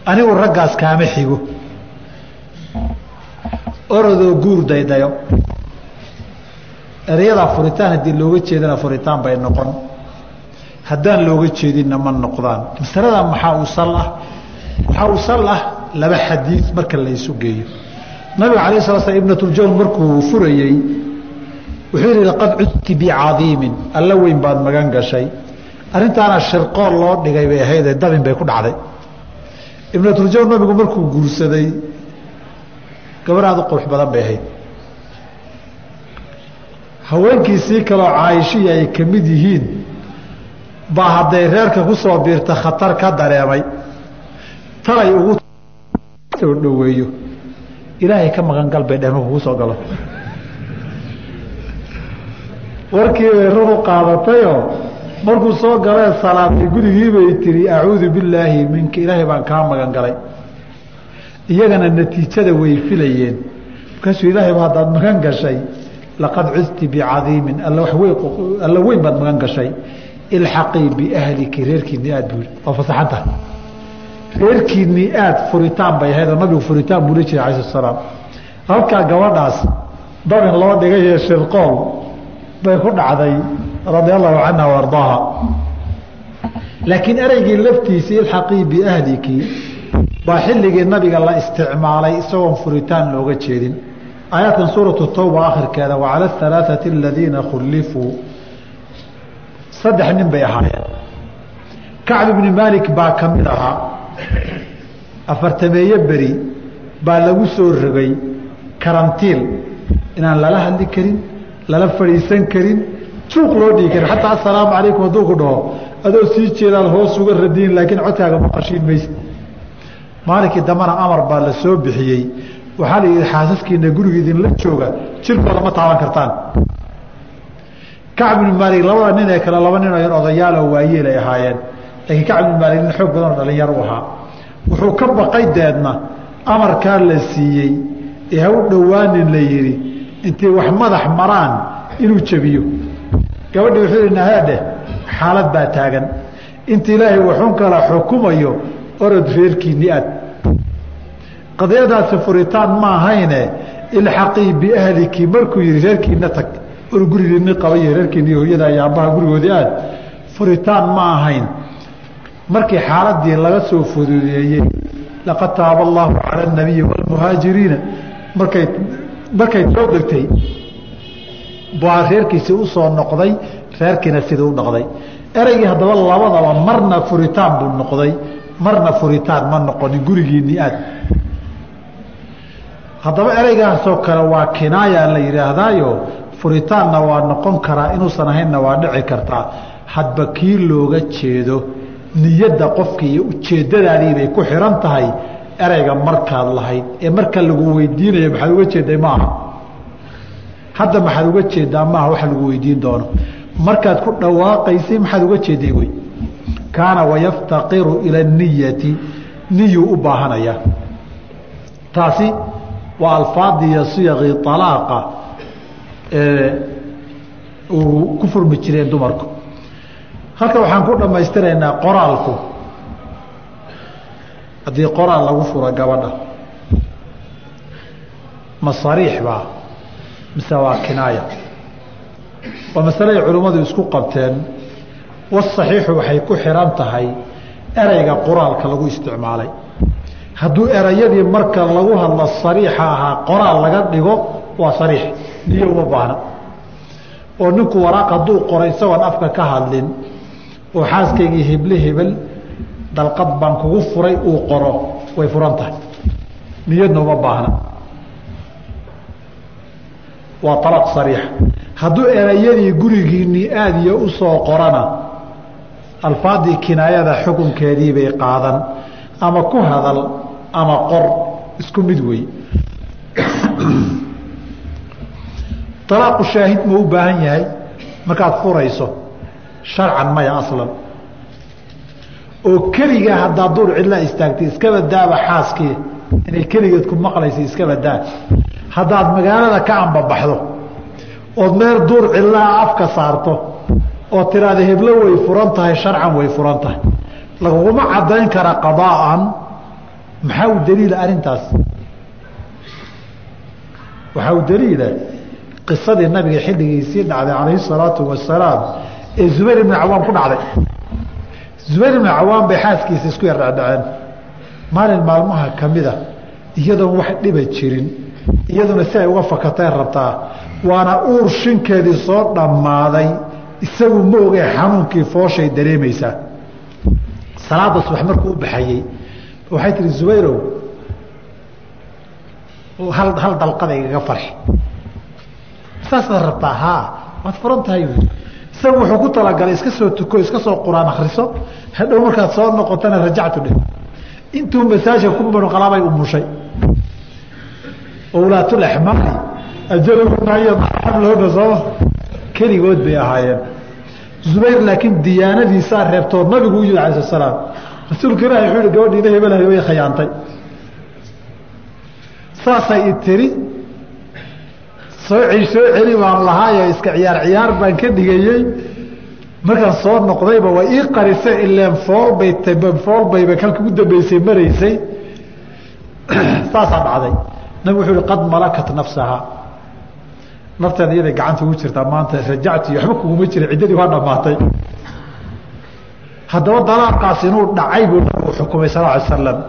anigu raggaas kaama xigo. Orodoo guur daydayo. Erayadaa furitaan haddii looga jeedana furitaan bay noqon. Haddaan looga jeedinna ma noqdaan. Masalada maxaa u sal ah? Waxaa u sal ah laba xadiid marka la geeyo. Nabiga alay sala slam ibnatuljawn markuu furayey wuxuu yihi laqad cudti bicadiimin alla weyn baad magan gashay. Arrintaana shirqool loo dhigay bay ahaydee dabin bay ku dhacday ibnatuljawn nabigu markuu guursaday gabar u qurux badan bay ahayd. Haweenkiisii kaloo caaishihii ay ka mid yihiin baa hadday reerka ku soo biirta khatar ka dareemay. Talay ugu soo dhoweeyo. Ilaahay ka maqan gal bay dheh markuu ku soo galo. Warkii bay run u qaadatayoo markuu soo galee salaamay gurigiibay tiri acuudu billaahi minka ilaahay baan kaa magan galay. Iyagana natiijada way filayeen. Markaasuu ilaahay ba haddaad magan gashay laqad cudti bicadiimin. Alla weyn baad magan gashay. Ilxaqii biahliki reerkiinni aad buu waa fasaxanta reerkiinni aad furitaan bay ahayd oo nabigu furitaan buu la jiray alai salaam. Halkaa gabadhaas dabin loo dhigayee shirqool bay ku dhacday radia allahu canha wa ardaaha. Laakiin ereygii laftiisii ilxaqii biahliki baa xilligii nabiga la isticmaalay isagoon furitaan looga jeedin. Aayaadkan suuratu tawba akhirkeeda wacala alaaثati aladiina khulifuu saddex nin bay ahaayeen. Kacb ibni maalik baa ka mid ahaa. Afartameeye beri baa lagu soo rogay karantiil. Inaan lala hadli karin lala fadhiisan karin juuq loo dhigi karin xataa assalaamu calaykum hadduu ku dhaho adoo sii jeedaad hoos uga radiin laakiin codkaaga maqashiin mayse maalinkii dambana amar baa la soo bixiyey. Waxaa la yidhi xaasaskiina guriga idinla jooga jirkooda ma taaban kartaan. Kacb ibnu maalik labada nin ee kale laba nin oo yar odayaaloo waayeel ay ahaayeen. Laakiin kacb ibnu maalik nin xoog badan oo dhalinyar u ahaa. Wuxuu ka baqay deedna amarkaa la siiyey. Ee ha u dhowaanin la yidhi intay wax madax maraan inuu jebiyo gabadhii wuxuu yihi nahaadheh xaalad baa taagan. Inta ilaahay waxun kala xukumayo orod reerkiinni aad. Qadiyadaasi furitaan ma ahayne ilxaqii biahliki markuu yihi reerkiina tag. Or gurigiini qabay reerkiini hooyada iyo aabbaha gurigoodii aad. Furitaan ma ahayn. Markii xaaladii laga soo fududeeyey laqad taaba allaahu cala anabiyi waalmuhaajiriina markay markay soo degtay reerkiisii u soo noqday reerkiina sidii u noqday. Ereygii haddaba labadaba marna furitaan buu noqday marna furitaan ma noqonin gurigiinii aad. Haddaba ereygaasoo kale waa kinaaya la yidhaahdaayo furitaanna waa noqon karaa inuusan ahaynna waa dhici kartaa. Hadba kii looga jeedo niyadda qofka iyo ujeeddadaadiibay ku xihan tahay ereyga markaad lahayd. Ee marka lagu weydiinayo maxaad uga jeeday maaha hadda maxaad uga jeedaa maaha waxa lagu weydiin doono. Markaad ku dhawaaqaysay maxaad uga jeeday wey? Kaana wayaftaqiru ila niyati niyuu u baahanayaa taasi waa alfaadii iyo siyaqii alaaqa uu ku furmi jireen dumarku. Halka waxaan ku dhammaystiraynaa qoraalku. Haddii qoraal lagu furo gabadha ma baa mise waa kinaaya. Waa masaleay culimmadu isku qabteen wasaxiixu waxay ku xihan tahay ereyga qoraalka lagu isticmaalay. Hadduu erayadii marka lagu hadlo sariixa ahaa qoraal laga dhigo waa sariix. Niyo uma baahna. Oo ninku waraaq hadduu qoray isagoon afka ka hadlin oo xaaskaygii heble hebel dalqad baan kugu furay uu qoro way furan tahay. Niyadna uma baahna waa alaq sariixa hadduu erayadii gurigiinii aadiyo u soo qorana alfaadii kinaayada xukunkeedii bay qaadan. Ama ku hadal ama qor isku mid wey. Alaaqu shaahid ma u baahan yahay? Markaad furayso sharcan maya aslan. Oo keligaa haddaa duur cidlaa istaagtay iskaba daaba xaaskii inay keligeed ku maqlaysa iskaba daa haddaad magaalada ka ambabaxdo ood meel duur cidlaa afka saarto oo tiraada heblo way furan tahay sharcan way furan tahay. Laguguma cadayn kara qadaa'an maxaa u daliila arrintaas? Waxaa u daliila qisadii nabiga xilligiisii dhacday calayhi salaatu wasalaam ee zubayr ibnu cawaam ku dhacday. Zubayr ibnu cawaam bay xaaskiisa isku yar dhacdhaceen maalin maalmaha kamida iyadoon wax dhiba jirin iyaduna si ay uga fakatay rabtaa waana uur shinkeedii soo dhammaaday isagu ma ogee xanuunkii fooshay dareemaysaa. Salaada subax markuu u baxayey waxay tihi zubayrow hal hal dalqada igaga farxi. Saasaad rabtaa haa waad furan tahay isagu wuxuu ku talagalay iska soo tuko iska soo quraan akriso hadhow markaad soo noqotana rajactu dheh intuu masaajka ku munuqalabay umushay owlaatulaxmaali ajalahunaiyoamlahuna sooma keligood bay ahaayeen. Zubayr laakiin diyaanadiisaa reebtoo nabigu u yidhi alai slat slaam rasuulka ilahi wuxuu yihi gabadhiina hebelahay way khayaantay saasay i tiri soo soo celi baan lahaayo iska ciyaar ciyaar baan ka dhigayey markaan soo noqdayba waa ii qarise ileen foolbay foolbayba kalka ugu dambeysay maraysay. Saasaa dhacday. Nabig wuxuu yihi qad malakat nafsaha nafteeda iyaday gacanta ugu jirtaa maanta rajacti waxba kuguma jira ciddadii waa dhammaatay. Haddaba dalaaqaas inuu dhacay buu nabigu xukumay sal ly slam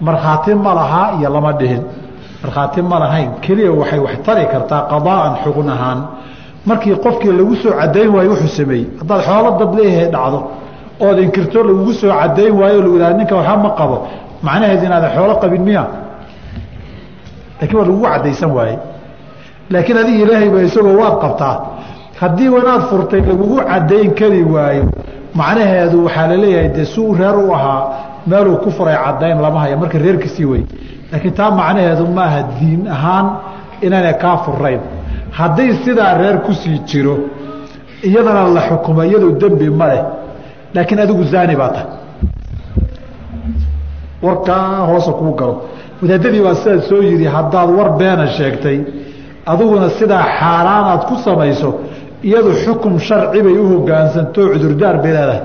markhaati ma lahaa iyo lama dhihin. Markhaati ma lahayn keliya waxay wax tari kartaa qadaa'an xugun ahaan markii qofkii lagu soo cadayn waayo wuxuu sameeyey. Haddaad xoolo dad leeyahay dhacdo ood inkirto lagugu soo cadayn waayo lagu yihah ninka waxba ma qabo. Macnaheed inaadan xoolo qabin miya? Lakiin waa lagugu cadaysan waaye. Laakiin adiga ilaahay ba isagoo waad qabtaa. Haddii wanaad furtay lagugu cadayn kari waayo macnaheedu waxaa la leeyahay dee suu reer u ahaa meeluu ku furay cadayn lama haya marka reerkasii wey laakiin taa macnaheedu maaha diin ahaan inaana kaa furayn haddii sidaa reer ku sii jiro iyadana la xukumo iyadoo dembi ma leh. Laakiin adigu zaani baa tahay. Warkaa hoosa kuu galo. Wadaadadii baa sidaa soo yidhi haddaad war beena sheegtay adiguna sidaa xaaraan aad ku samayso iyadu xukum sharci bay u hogaansantoo cudurdaar bay leedahay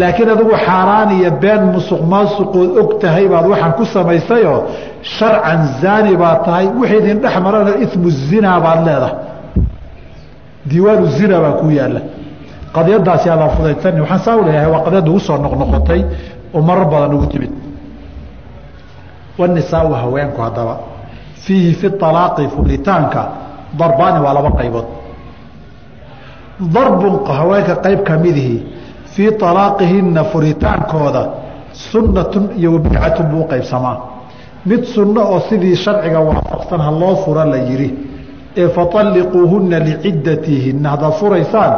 laakiin adigu xaaraan iyo been musuq maasuqood og tahay baad waxaan ku samaysayoo sharcan zaani baad tahay wixii dhex marana imu zinaa baad leedahay. Diiwaanu zina baa kuu yaalla. Qadiyadaasi adaa fudaytani waxaan saa leeyahay waa qadiyad ugu soo noqnoqotay oo marar badan ugu timid. Wanisaau haweenku haddaba. Fiihi fi alaaqi furitaanka darbaani waa laba qaybood. Darbun haweenka qayb kamidihii fii alaaqihina furitaankooda sunnatun iyo wabidcatun buu uqaybsamaa mid sunno oo sidii sharciga waafaqsan ha loo fura la yidhi ee faطalliquuhuna liciddatihinna haddaad furaysaan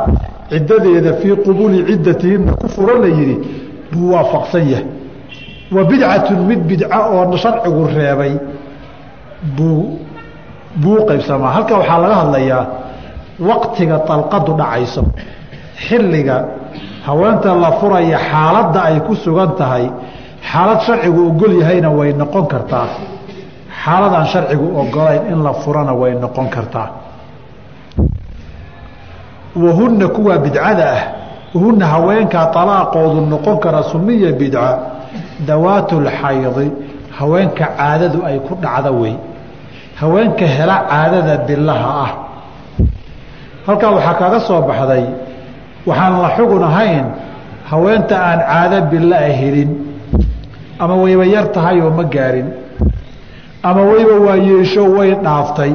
ciddadeeda fii qubuli ciddatihinna ku fura la yidhi buu waafaqsan yahay. Wa bidcatun mid bidca oo sharcigu reebay buu buu uqaybsamaa halka waxaa laga hadlayaa waqtiga dalqadu dhacayso xilliga haweenta la furaya xaaladda ay ku sugan tahay xaalad sharcigu ogol yahayna way noqon kartaa. Xaaladaan sharcigu ogolayn in la furana way noqon kartaa. Wahunna kuwaa bidcada ah wahunna haweenkaa alaaqoodu noqon kara sunniya bidca dawaatulxaydi haweenka caadadu ay ku dhacda wey haweenka hela caadada bilaha ah. Halkaa waxaa kaaga soo baxday waxaan la xugun ahayn haweenta aan caado bila a helin ama wayba yar tahay oo ma gaarin ama wayba waa yeesho way dhaaftay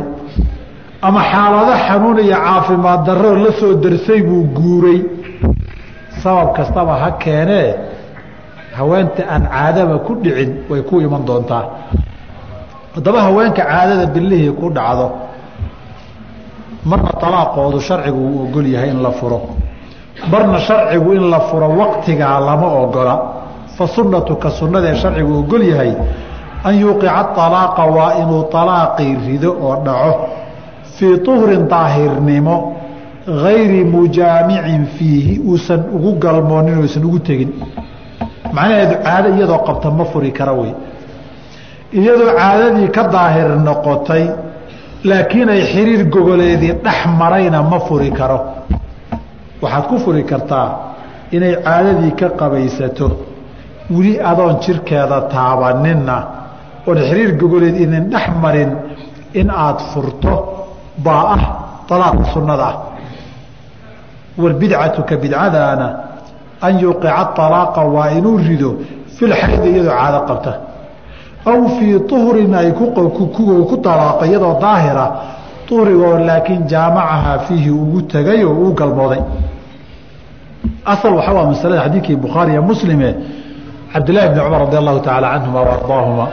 ama xaalado xanuun iyo caafimaad darroo la soo darsay buu guuray. Sabab kastaba ha keenee haweenta aan caadaba ku dhicin way ku iman doontaa. Haddaba haweenka caadada bilihii ku dhacdo marna alaaqoodu sharcigu uu ogol yahay in la furo marna sharcigu in la furo waqtigaa lama ogola fa sunnatuka sunnadee sharcigu ogol yahay an yuuqica alaaqa waa inuu alaaqii rido oo dhaco. Fii tuhrin daahirnimo gayri mujaamicin fiihi uusan ugu galmoonin uusan ugu tegin. Macnaheedu caado iyadoo qabta ma furi kara wey. Iyadoo caadadii ka daahir noqotay laakiin ay xiriir gogoleedii dhex marayna ma furi karo waxaad ku furi kartaa inay caadadii ka qabaysato weli adoon jirkeeda taabaninna oon xiriir gogoleed idin dhex marin in aada furto baa ah alaaqa sunnada. Ah walbidcatu ka bidcadaana an yuqica alaaqa waa inuu rido filxaydi iyadoo caado qabta. Aw fii uhrin ay ku alaaqo iyadoo daahira uhrigoo laakiin jaamacahaa fiihi ugu tegay oo uu galmooday asal waxaa waa masalada xadiidkii bukhaari iyo muslime cabdillahi bni cumar radi allahu tacaala canhuma wa ardaahuma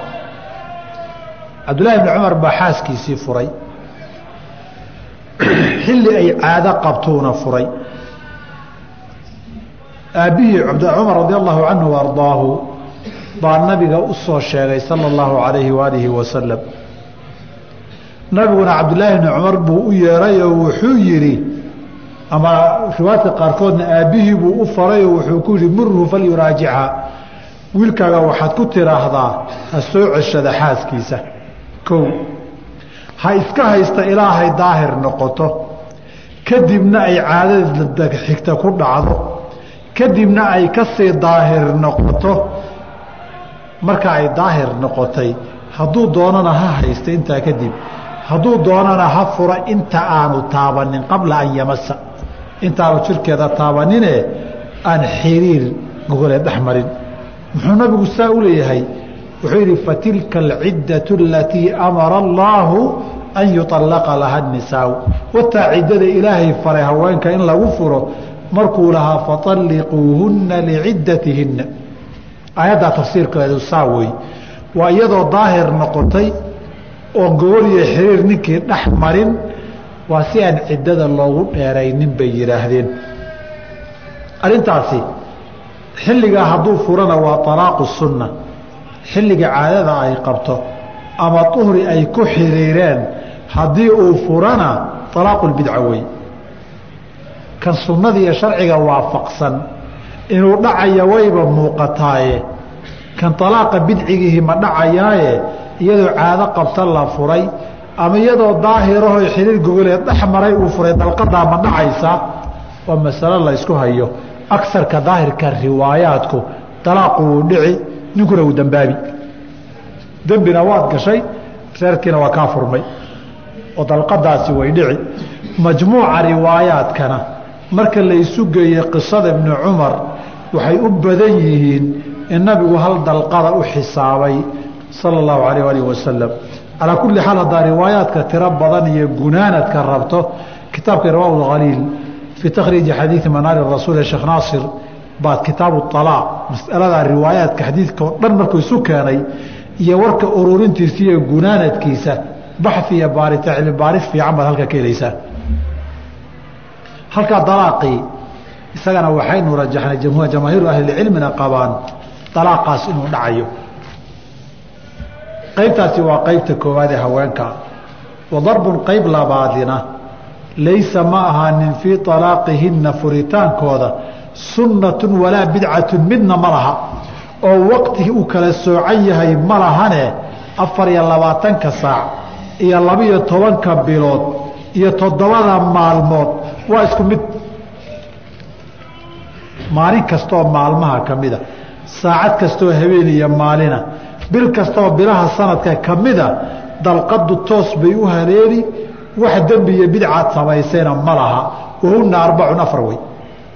cabdillahi bni cumar baa xaaskiisii furay xilli ay caado qabtuuna furay aabbihii cumar radi allahu canhu wa ardaahu baa nabiga u soo sheegay sala allahu calayhi waalihi wasalam nabiguna cabdillaahi bni cumar buu u yeeray oo wuxuu yidhi ama riwaayadka qaarkoodna aabbihii buu u faray oo wuxuu ku yihi murhu falyuraajicha wiilkaaga waxaad ku tiraahdaa ha soo ceshada xaaskiisa. Kow ha iska haysta ilaahay daahir noqoto. Kadibna ay caadada xigta ku dhacdo. Kadibna ay ka sii daahir noqoto. Marka ay daahir noqotay hadduu doonana ha haysta intaa kadib. Hadduu doonana ha fura inta aanu taabanin qabla an yamasa intaanu jirkeeda taabanine aan xiriir gogole dhex marin. Muxuu nabigu saa u leeyahay? Wuxuu yidhi fatilka alciddatu alatii amara allaahu an yuطallaqa laha nisaau wataa ciddada ilaahay faray haweenka in lagu furo markuu lahaa faطalliquuhunna liciddatihinna aayaddaa tafsiirkeedu saa wey waa iyadoo daahir noqotay oo gogol iyo xiriir ninkii dhex marin waa si aan ciddada loogu dheeraynin bay yidhaahdeen. Arrintaasi xilligaa hadduu furana waa alaaqu sunna. Xilliga caadada ay qabto ama uhri ay ku xiriireen haddii uu furana alaaqu lbidca wey kan sunnadiiyo sharciga waafaqsan inuu dhacaya wayba muuqataaye kan alaaqa bidcigiihi ma dhacayaaye iyadoo caado qabta la furay ama iyadoo daahiraho xiriir gogoleed dhex maray uu furay dalqadaa ma dhacaysa waa masalo la ysku hayo agsarka daahirka riwaayaadku dalaaqu wuu dhici ninkuna wuu dambaabi. Dembina waad gashay reerkiina waa kaa furmay oo dalqadaasi way dhici. Majmuuca riwaayaadkana marka la geeyey qisada ibni cumar waxay u badan yihiin in nabigu hal dalqada u xisaabay sala allahu calayh alih wasalam calaa kulli xaal haddaa riwaayaadka tiro badan iyo gunaanadka rabto kitaabka irwaa khaliil fii takhriiji xadiidi manaari rasuul sheekh naasir baad kitaabu alaaq masaladaa riwaayaadka xadiidka oo dhan markuu isu keenay iyo warka ururintiisa iyo gunaanadkiisa baxi iyo baarita cilmi baaris fiican baad halka ka helaysaa. Halkaa dalaaqii isagana waxaynu rajaxnay jamaahiiru ahlilcilmina qabaan dalaaqaas inuu dhacayo qaybtaasi waa qaybta koowaad ee haweenka. Wa qayb labaadina laysa ma ahaanin fii alaaqihinna furitaankooda sunnatun walaa bidcatun midna ma laha. Oo waqtigii uu kala soocan yahay ma lahane afar iyo labaatanka saac iyo labiyo tobanka bilood iyo toddobada maalmood waa isku mid. Maalin kastooo maalmaha ka mida saacad kastooo habeen iyo maalina bil kastooo bilaha sanadka ka mida dalqadu toos bay u haleeli wax dembi iyo bidcaad samaysayna ma laha. Wahunna arbacun afar wey.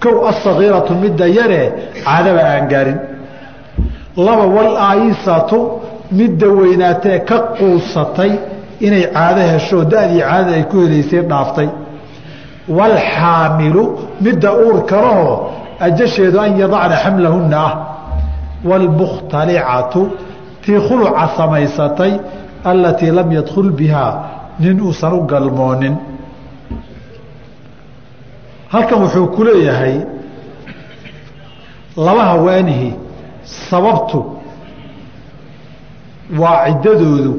Kow asagiiratu midda yaree caadaba aan gaarin. Laba wal aayisatu midda weynaatee ka quusatay inay caado hesho da-dii caadada ay ku helaysay dhaaftay. Waalxaamilu midda uur kalahoo ajasheedu an yadacna xamlahunna ah. Waalmukhtalicatu tii khuluca samaysatay allatii lam yadkhul bihaa nin uusan u galmoonin. Halkan wuxuu ku leeyahay laba haweenihi sababtu waa ciddadoodu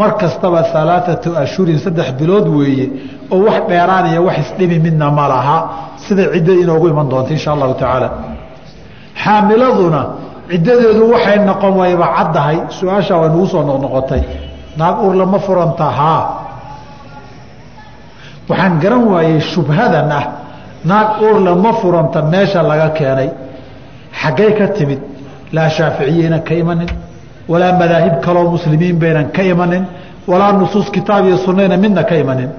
mar kastaba alaaatu ashhurin saddex bilood weeye oo wax dheeraanaya wax isdhimi midna ma laha. Sida cidda inoogu iman doonta insha allahu tacaala. Xaamiladuna ciddadeedu waxay noqon wayba caddahay su'aashaa way nagu soo noqnoqotay. Naag ur lama furanta haa waxaan garan waayey shubhadan ah naag uur lama furanta meesha laga keenay. Xaggay ka timid laa shaaficiyeynan ka imanin walaa madaahib kaloo muslimiin baynan ka imanin walaa nusuus kitaab iyo sunnayna midna ka imanin.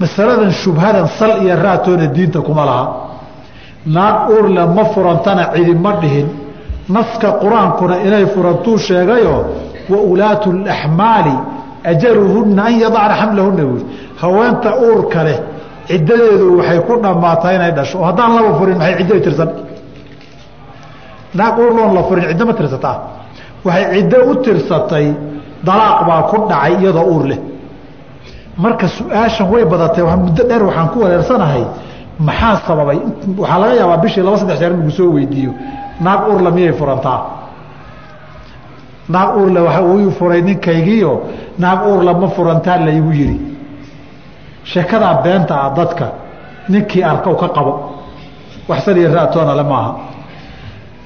Masaladan shubhadan sal iyo raatoona diinta kuma laha. Naag uurle ma furantana cidi ma dhihin naska qur'aankuna inay furantuu sheegayo wa ulaatu laxmaali ajaluhunna an yadacna xamlahunna buui haweenta uurka leh ciddadeedu waxay ku dhammaataa inay dhasho. Oo haddaan laba furin maxay ciddo tirsan? Naag uur loon la furin ciddo ma tirsataa? Waxay ciddo u tirsatay dalaaq baa ku dhacay iyadoo uur leh. Marka su'aashan way badatay muddo dheer waxaan ku wareersanahay maxaa sababay? Waxaa laga yaabaa bishii laba saddex jeer in lagu soo weydiiyo naag uurle miyay furantaa? Naag uurle waxa uu furay ninkaygiio naag uurle ma furantaa laygu yidhi. Sheekadaa beenta ah dadka ninkii arkow ka qabo. Waxsan iyo raatoona le maaha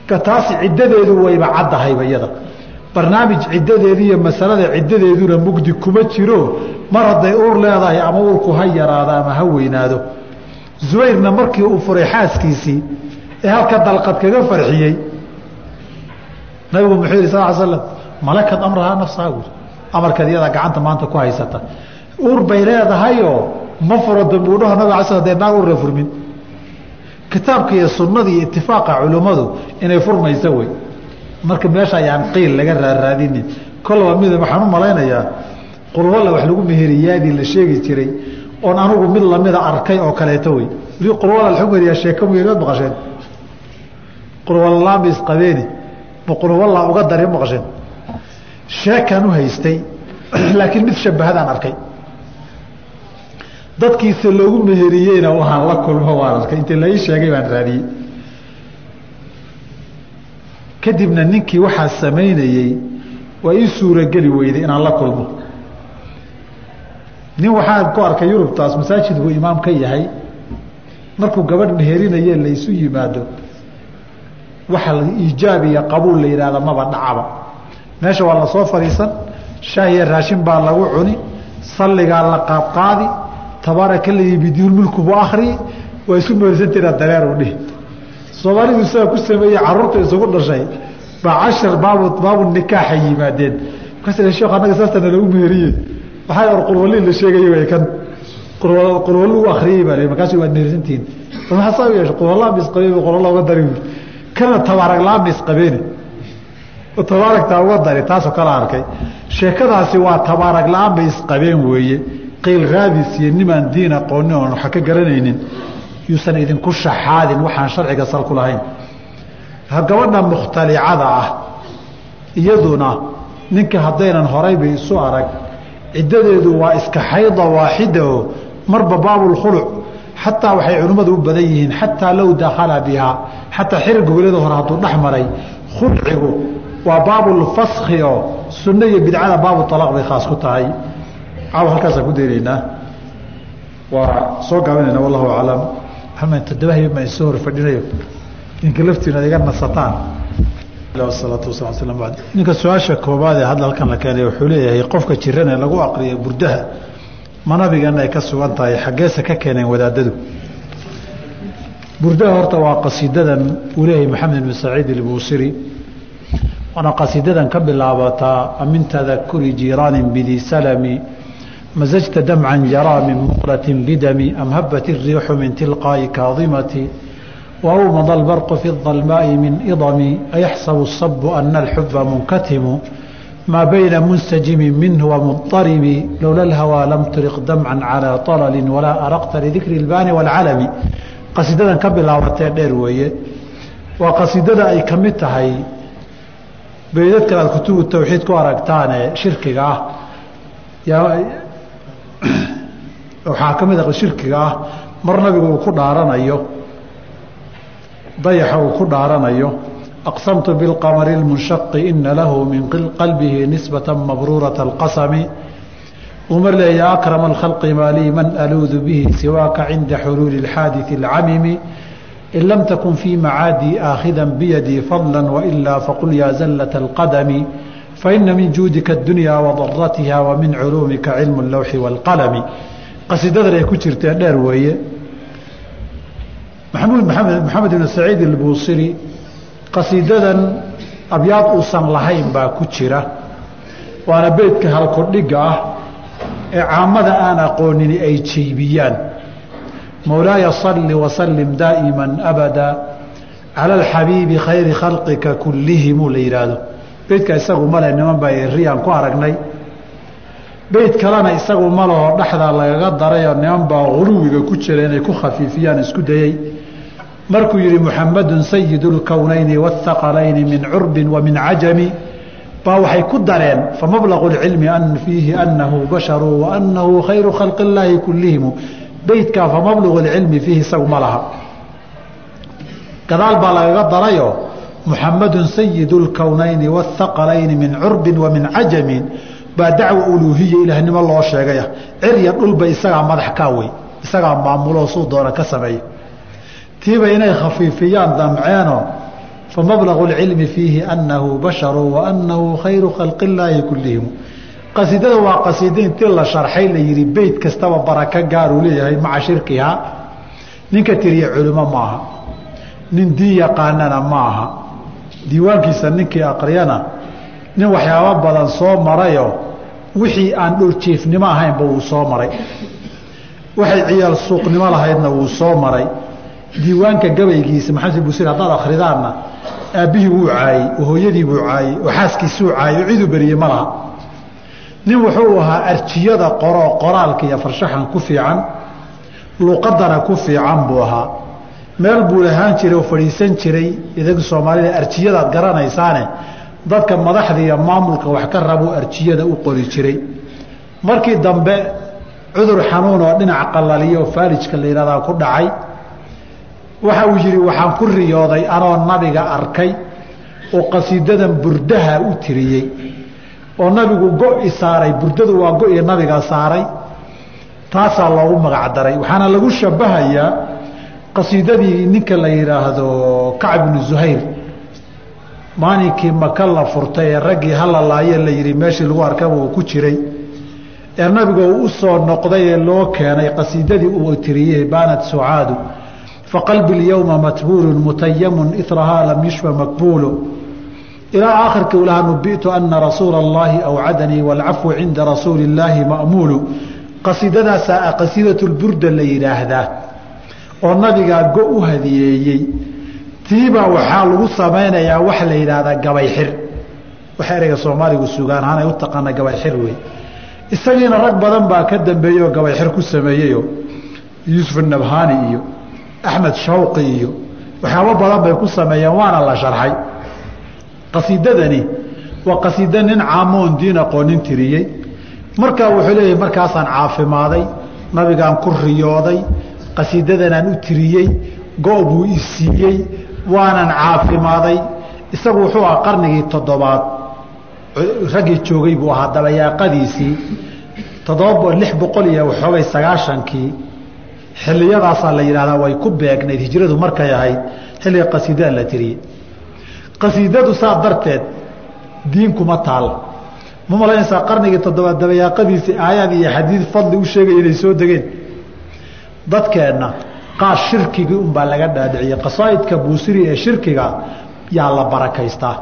taasi ciddadeedu wayba caddahayba iyada. Barnaamij ciddadeedu iyo masalada ciddadeeduna mugdi kuma jiro. Mar hadday uur leedahay ama uurku ha yaraado ama ha weynaado. Zubayrna markii uu furay xaaskiisii ee halka dalqad kaga farxiyey. Nabigu muxuu yihi sal slam malakad amrahaa nafsaha buuri amarkeed iyadaa gacanta maanta ku haysata. Uur bay leedahayoo ma furo dambuudhaho nabig ala sl dee naag uurla furmin. Kitaabka iyo sunnada iyo itifaaqa culimmadu inay furmayso wey marka meesha ayaan qiil laga raaraadinin. Kolaba mida waxaan u malaynayaa qurwalla wax lagu meheriyaadii la sheegi jiray oon anugu mid lamida arkay oo kaleeto wey qurwalla lagu meheriyaa sheeko muyad maqasheen qurwallalaama isqabeeni ma qurwalla uga dari maqasheen sheekaan u haystay laakiin mid shabahadaan arkay. Dadkiisa loogu meheriyeyna waxaan la kulmo waan arkay. Intii la ii sheegay baan raadiyey. Kadibna ninkii waxaa samaynayey waa ii suurogeli weyday inaan la kulmo. Nin waxaan ku arkay yurubtaas masaajid buu imaam ka yahay. Markuu gabadh meherinaye laysu yimaado waxa iijaab iyo qabuul la yidhahda maba dhacaba. Meesha waa la soo fadhiisan shaahiya raashin baa lagu cuni salligaa la qaadqaadi tabaaraka ladii bidiinmulku bu akri waa isu meersantiina dareer u dhihi. Soomaalidu sidaa ku sameeyey carruurta isugu dhashay baa cashar baabu baabu nikaaxa yimaadeen. Markaas sheekh annaga saastana lagu meeriye waxaa or qurwalii la sheegayay way kan. Qurwalli u akriyey baa markaas waad meersantihiin saa u yeesha qurwallaa misqabeen qurwalla uga dari kana tabaaraglaa misqabeeni tabaaragtaa uga dari taasoo kala arkay. Sheekadaasi waa tabaaragla-aan bay isqabeen weeye. Qiil raadis iyo nimaan diin aqoonin oon waxa ka garanaynin. Yuusan idinku shaxaadin waxaan sharciga sal ku lahayn. Gabadha mukhtalicada ah iyaduna ninka haddaynan horayba isu arag. Ciddadeedu waa iska xayda waaxida oo marba baabulkhuluc xataa waxay culimmadu u badan yihiin xataa low dakhala bihaa xataa xir gobolyada hore hadduu dhex maray khulcigu waa baabulfaski oo sunno iyo bidcada baabu alaq bay khaas ku tahay caawa halkaasaan ku daynaynaa waa soo gaabinayna wallahu aclam ama toddobahay ma isoo hor fadhinayo ninka laftiina iga nasataan salaatu wasala bad ninka su'aasha koobaad ee hadda halkan la keenay wuxuu leeyahay qofka jiran ee lagu aqriyo burdaha ma nabigana ay ka sugan tahay xaggeese ka keeneen wadaadadu. Burdaha horta waa qasiidadan uu leeyahay maxamed bin saciid ilbuusiri waana qasiidadan ka bilaabataa min tadakuri jiiraanin bidi salami masajta damcan jaraa min muqlatin bidami am habat iriixu min tilqaa'i kaadimati waawmada albarqu fi dalmaa'i min idami ayaxsabu asabu ana alxuba munkatimu maa bayna munsajimin minhu wamuطaribi lowla alhawaa lam turiq damcan calىa طalalin walaa araqta lidikri اlbaani wاlcalami qasiidadan ka bilaabatee dheer weeye waa qasiidada ay ka mid tahay beydadkan aad kutubu tawxiid ku aragtaane shirkiga ah waxaa ka mid a shirkiga ah mar nabigu uu ku dhaaranayo dayaxa uu ku dhaaranayo aqsamtu biاlqamari اlmunshaqi ina lahu min qalbihi nisbata mabruuraة اlqasmi umar leeya akrama alkhalqi maa lii man aluudu bihi siwaaka cinda xuluuli اlxaadiثi اlcamimi in lam takun fii macaadii aakhida biyadii fadla wailaa faqul yaa zallaة اlqadami faina min juudika اdunya wadaratiha wa min culuumika cilmu اlowxi wاlqalami qasidadan ay ku jirtee dheer weeye maxamuud maamed maxamed ibn saciid ilbuusiri qasiidadan abyaad uusan lahayn baa ku jira. Waana beydka halkudhiga ah ee caamada aan aqoonini ay jeybiyaan mowlaaya salli wasallim daa'ima abada cala alxabiibi khayri khalqika kullihimuu la yidhaahdo beydka isagu male niman baa riyaan ku aragnay. Beyd kalena isagu malahoo dhexdaa lagaga darayoo niman baa huluwiga ku jira inay ku khafiifiyaan isku dayey markuu yihi muxamadun sayidu lkownayni waاthaqalayni min curbin wa min cajami baa waxay ku dareen famablagu اlcilmi an fiihi anahu basharu waanahu khayru khalqi اllaahi kullihimu beydkaa famablagu اlcilmi fiihi isagu ma laha gadaal baa lagaga darayo muxamadun sayidu lkownayni waاthaqalayni min curbin wa min cajamin baa dacwa uluuhiya ilaahnimo loo sheegaya cirya dhulba isagaa madax kaa wey isagaa maamuloo suu doona ka sameeya tiiba inay khafiifiyaan damceeno famablagu اlcilmi fiihi anahu basharu waanahu khayru khalqi illaahi kullihimu. Qasiidada waa qasiida intii la sharxay la yihi beyt kastaba baraka gaaruu leeyahay maca shirkiha. Ninka tiriya culimo maaha nin diin yaqaanana ma aha. Diiwaankiisa ninkii aqriyana nin waxyaabo badan soo marayo wixii aan dhuljiifnimo ahaynba wuu soo maray. Waxay ciyaal suuqnimo lahaydna wuu soo maray diiwaanka gabaygiisa maxamed busir haddaad akhridaanna aabbihii wuu caayey oo hooyadii buu caayey oo xaaskiisuu caayey oo ciduu beriyey ma laha. Nin wuxuu ahaa arjiyada qoroo qoraalka iyo farshaxan ku fiican luuqadana ku fiican buu ahaa. Meel buu lahaan jiray oo fadhiisan jiray idanka soomaalida arjiyadaad garanaysaane dadka madaxda iyo maamulka wax ka rabuu arjiyada u qori jiray. Markii dambe cudur xanuun oo dhinac qalaliyo oo faalijka la yidhahdaa ku dhacay waxa uu yidhi waxaan ku riyooday anoo nabiga arkay oo qasiidadan burdaha u tiriyey oo nabigu go-i saaray burdadu waa go-i nabiga saaray taasaa loogu magac daray waxaana lagu shabahayaa qasiidadii ninka la yidhaahdo kacb bnu zuhayr. Maalinkii maka la furtay ee raggii halalaaye la yidhi meeshii lagu arkaba uu ku jiray. Ee nabiga uu u noqday ee loo keenay qasiidadii uu tiriyey baanat sucaadu faqalbi اlyowma matbuulu mutayamu irahaa lam yushfa makbuulu ilaa aakhirkii ulaha nubitu ana rasuula اllahi awcadanii wاlcafwu cinda rasuuli اllaahi ma'muulu qasiidadaasaa qasiidat burda la yidhaahdaa oo nabigaa go u hadiyeeyey tiibaa waxaa lagu samaynayaa waxa la yidhaahdaa gabay xir waxa ereyga soomaaligu sugaan ahaan ay u taqaana gabay xir wey isagiina rag badan baa ka dambeeyey oo gabay xir ku sameeyeyo yuusuf nabhani iyo axmed shawqi iyo waxyaabo badan bay ku sameeyeen waana la sharxay qasiidadani waa qasiida nin caamoon diin aqoonin tiriyey markaa wuxuu leeyahay markaasaan caafimaaday nabigaan ku riyooday qasiidadanaan u tiriyey go- buu i siiyey waanan caafimaaday isagu wuxuu ahaa qarnigii toddobaad raggii joogay buu ahaa dabayaaqadiisii toddoba lix boqol iyo waxoogay sagaashankii xiliyadaasaa la yidhahdaa way ku beegnayd hijradu markay ahayd xilliga qasiidada la tiriyey qasiidadu saa darteed diin kuma taal. Ma malaynaysaa qarnigii toddobaad dabayaaqadiisii aayaad iyo xadiid fadli u sheegaya inay soo degeen. Dadkeenna qaar shirkigii unbaa laga dhaadhiciyey. Qasaa'idka buusiri ee shirkiga yaa la barakaystaa.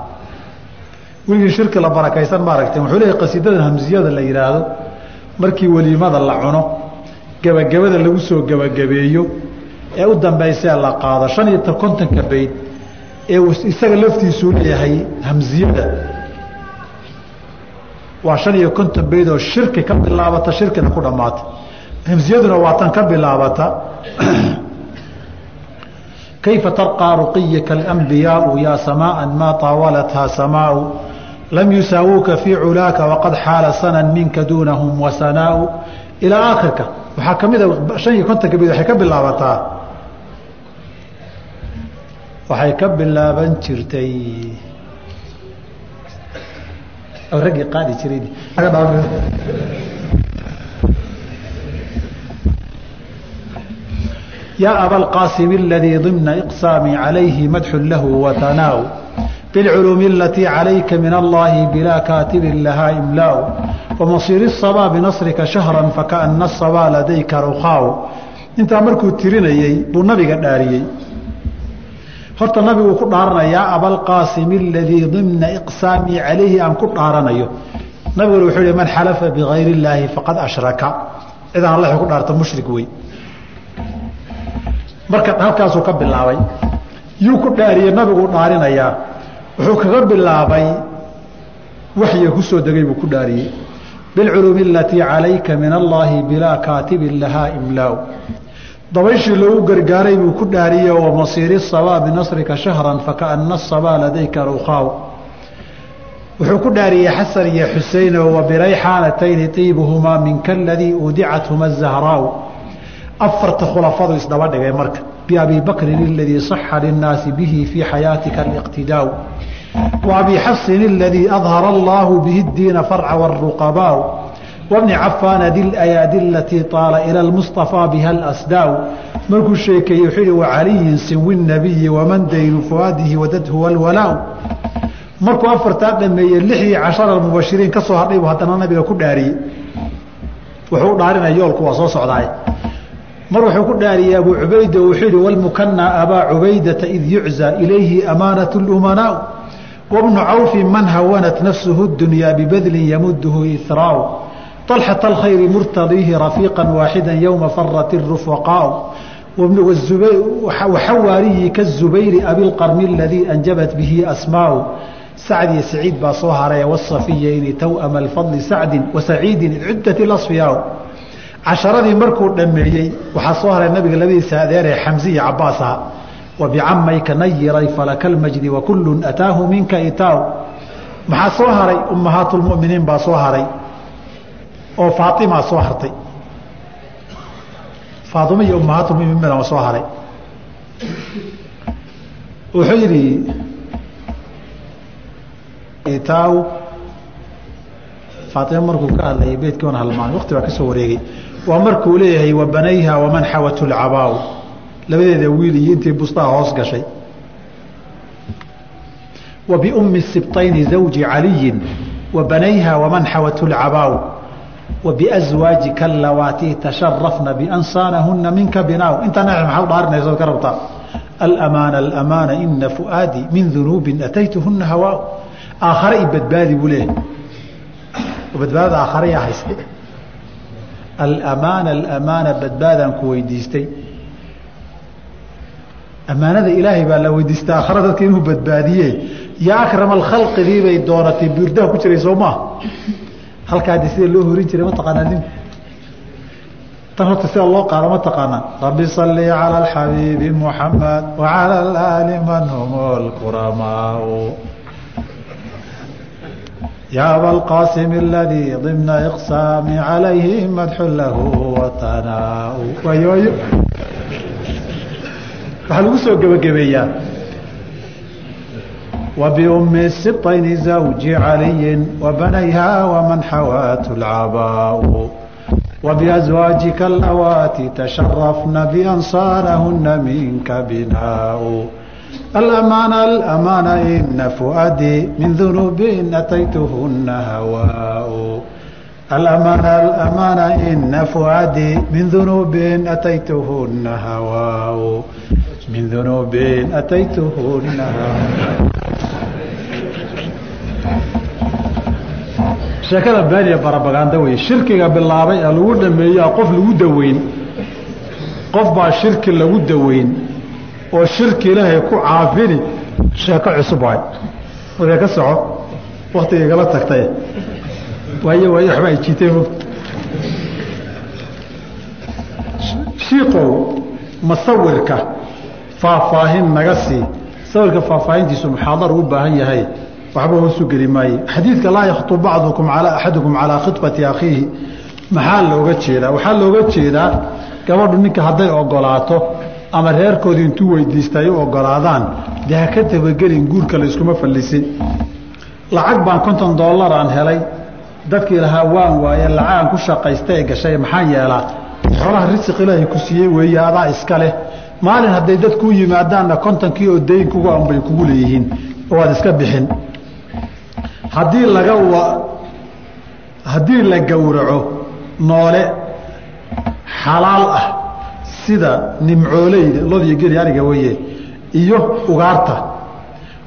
Weligii shirki la barakaysan ma aragteen wuxuu leeyahy qasiidadan hamsiyada la yidhaahdo markii weliimada la cuno gebagabada lagu soo gebagabeeyo ee u dambaysee la qaado shan iyo kontonka bayd ee isaga laftiisuu leeyahay hamsiyada waa shan iyo konton bayd oo shirki ka bilaabata shirkina ku dhammaata. Hamsiyaduna waa tan ka bilaabata. Kayfa tarqىa ruqiyaka alanbiyaau yaa samaaa maa taawalathaa samaau lam yusaawuuka fii culaaka waqad xaala sanan minka duunahum wasanaau ilaa aakhirka waxaa ka mida shan iyo kontonka bayd waxay ka bilaabataa waxay ka bilaaban jirtay raggii qaadi jiray yaa abalqaasim اladii ضimna iqsaami calayhi madxu lahu watanaaw biاlculuumi alatii calayka min allahi bilaa kaatibin lahaa imlaau wamasiir sabaa binasrika shahran fakaana sabaa ladayka ruqaaw intaa markuu tirinayey buu nabiga dhaariyey horta nabiguu ku dhaaranayaa abalqaasim aladii dimna iqsaamii calayhi aan ku dhaaranayo nabiguna wuxuu hi man xalafa bigayr illaahi faqad ashraka cidaan alla ku dhaarto mushrik wey marka halkaasuu ka bilaabay yuu ku dhaariye nabiguu dhaarinayaa wuxuu kaga bilaabay waxyiga ku degay buu ku dhaariyey bilculuumi alatii calayka min allaahi bilaa kaatibin lahaa imlaaw dabayshii loogu gargaaray buu ku dhaariye wamasiiri sabaa binasrika shahran fakaana asabaa ladayka rukhaaw wuxuu ku dhaariyey xasan iyo xuseyn wa birayxaanatayni tiibuhumaa minka aladii udicathuma zahraaw afarta khulafadu isdaba marka biabi bakrin aladii saxa linnaasi bihi fii xayaatika aliqtidaaw wa abi xafsin aladii adhara allaahu bihi diina farca waruqabaaw wbni cafaana dilayaadi alatii taala ila lmustaفaa biha alasdaaw markuu sheekeeyey wuxuu yihi wacaliyin sinwi nabiyi waman daynu fuaadihi wadadhu walwalaaw markuu afartaa dhameeyey lixdii cashara mubashiriin ka soo hadhay buu haddana nabiga ku dhaariyey wuxuu u dhaarinaya yoolku waa soo socdaay mar wuxuu ku dhaariyey abuu cubayda wuxuu yihi walmukanaa abaa cubaydata id yuczaa ilayhi amaanaة اlumanaaء wbnu cawfi man hawanat nafsuhu dunyaa bibadlin yamuduhu iraaw alxat alkhayri murtadiihi rafiiqa waaxida yowma farat rufaqaa waxawaariyi kazubayri abilqarni aladii anjabat bihi asmaau sacdiyo saciid baa soo haray wasafiyayni towama alfadli sacdin wasaciidin cidati asfiyaa casharadii markuu dhammeeyey waxaa soo haray nabiga labadiisa adeeree xamsi iyo cabaasaha wabicamayka nayiray falakalmajdi wakullun ataahu minka itaahu maxaa soo haray? Ummahaatulmuminiin baa soo haray. Oo faaimaa soo hartay. Faaima iyo ummahaatulmuminiin baa soo haray. Wuxuu yidhi itaahu faaima markuu ka hadlayay beydkii on halmaan waqti baa ka soo wareegay. Waa markuu leeyahay wabanayha waman xawatu lcabaa labadeeda wiil iyo intii bustaa hoos gashay. Wa biumi sibtayni zawji caliyin wa banayha waman xawathu lcabaaw wa biaswaajika alawaati tasharafna biansaanahuna minka binaaw. Intaa maxaa dhaarinaysood ka rabtaa alamaana alamaana ina fuaadii min dunuubin ataytuhuna hawaa aakhare i badbaadi buu leeyahy badbaadada aakhare yaa haysta alamaana alamaana badbaadaan ku weydiistay amaanada ilaahay baa la weydiistay aakhare dadka inuu badbaadiye yaa akrama اkhalqigii bay doonatay buurdaha ku jiray soo maa halkaa de sida loo horin jiray mataqaanaa nin tan horta sida loo qaado ma taqaanaa rabbi salli calى اxabiibi muxamed wacalى اlaali man hum اlkuramaau ya abalqaasim اladii ضimna iqsaami calayhi madxu lahu watanaa waayo waayo waxaa lagu soo gebagabeeyaa وبأم السبطين زوج علي وبنيها ومن حوات العباء وبأزواجك اللواتي تشرفن بأنصارهن منك بناء الأمان الأمان إن فؤادي من ذنوب أتيتهن هواء الأمان الأمان إن فؤادي من ذنوب أتيتهن هواء من ذنوب أتيتهن هواء sheekada beeniya barabaganda wey shirkiga bilaabay ee lagu dhameeyaa qof lagu daweyn qof baa shirki lagu daweyn oo shirki ilaahay ku caafini sheeko cusub waay markaa ka soco waktiga igala tagtay waayo waayo waxba ay jiitay shiikow masawirka faahfaahin naga sii. Sawirka faahfaahintiisu muxaadar u baahan yahay. Waxba hoosu geli maaye xadiidka laa yakhtub bacdukum axadukum calaa khibati akhiihi. Maxaa looga jeedaa? Waxaa looga jeedaa gabadhu ninka hadday ogolaato ama reerkoodii intuu weydiista ay u ogolaadaan dee ha ka tabagelin guurka la iskuma fallisin. Lacag baan konton dollar aan helay. Dadkii lahaa waan waaye lacagaan ku shaqaysta ee gashay maxaan yeelaa? Xoolaha risiq ilaahay ku siiyey weeye adaa iska leh maalin hadday dad kuu yimaadaanna kontonkii oo dayn kugu anbay kugu leeyihiin oo iska bixin. Haddii laga haddii la gowraco noole xalaal ah sida nimcooleyda lodiyo geli ariga weye iyo ugaarta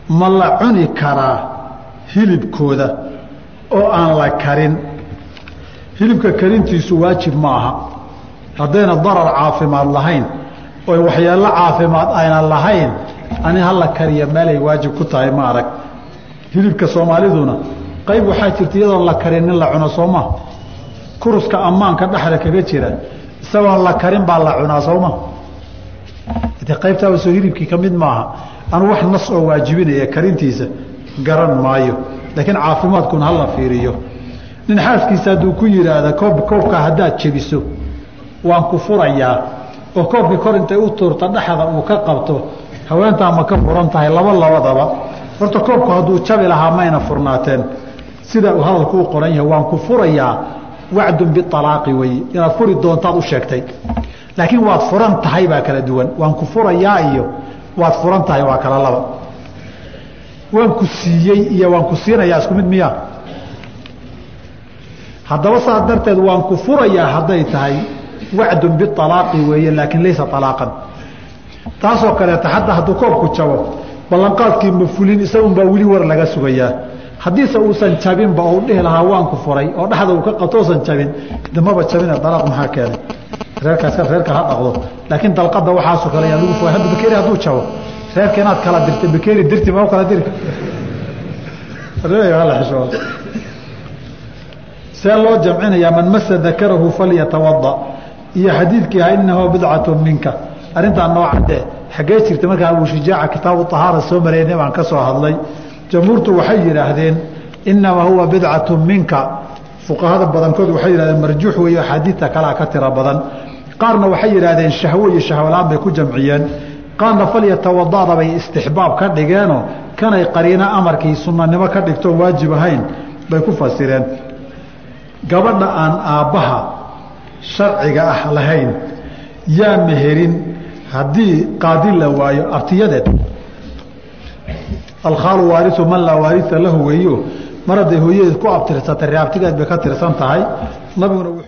ma la cuni karaa hilibkooda oo aan la karin. Hilibka karintiisu waajib ma aha. Haddayna darar caafimaad lahayn oy waxyeello caafimaad ayna lahayn ani hala kariya meelay waajib ku tahay ma arag. Hilibka soomaaliduna qayb waxaa jirta iyadoon la karin in la cuno sooma. Kuruska ammaanka dhexda kaga jira isagoon la karin baa la cunaa sooma. De qaybtaaba soo hilibkii ka mid maaha anu wax nas oo waajibinaya karintiisa garan maayo laakiin caafimaadkuna hala fiiriyo. Nin xaaskiisa hadduu ku yidhaahda koob koobkaa haddaad jebiso waan ku furayaa oo koobkii kor intay u tuurta dhexda uu ka qabto haweentaa ma ka furan tahay laba labadaba. Horta koobku hadduu jabi lahaa mayna furnaateen sida uu hadalku u qoran yahay waan ku furayaa wacdun bialaaqi weye inaad furi doontaad u sheegtay. Laakiin waad furan tahay baa kala duwan. Waan ku furayaa iyo waad furan tahay waa kala laba. Waan ku siiyey iyo waan ku siinayaa isku mid miya? Haddaba saas darteed waan ku furayaa hadday tahay wacdun bialaaqi weeye laakiin laysa alaaqan taasoo kaleeta hadda hadduu koobku jabo ballanqaadkii ma fulin isagunbaa weli war laga sugayaa haddiise uusan jabinba ou dhihi lahaa waan ku furay oo dhexda uu ka qabto usan jabin damaba jabine dalaaq maxaa keenay reerkaas reerka ha dhaqdo laakiin dalqada waxaasoo kale yaa lagu fugay hadda bakeeri hadduu jabo reerka inaad kala dirta bakeeri dirti ma kala diri see loo jamcinayaa man masa dakarahu falyatawada iyo xadiidkii ah inahu bidcatu minka. Arrintaa noo xaggee jirta markaa abushijaaca kitaabu ahaara soo marayna baan ka soo hadlay. Jamhuurtu waxay yidhaahdeen inamaa huwa bidcatu minka. Fuqahada badankood waxay yidhahdeen marjuux weeyo axaadiidta kalea ka tiro badan. Qaarna waxay yidhaahdeen shahwo iyo shahwalaan bay ku jamciyeen. Qaarna falyatawadada bay istixbaab ka dhigeenoo kanay qariino amarkii sunnanimo ka dhigtoon waajib ahayn bay ku fasireen. Gabadha aan aabbaha sharciga ah lahayn yaa meherin haddii qaadi la waayo artiyadeed. Alkhaalu waariu man laa waaria lahu weeyo mar hadday hooyadeed ku abtirsatay reabtigeed bay ka tirsan tahay. Nabiguna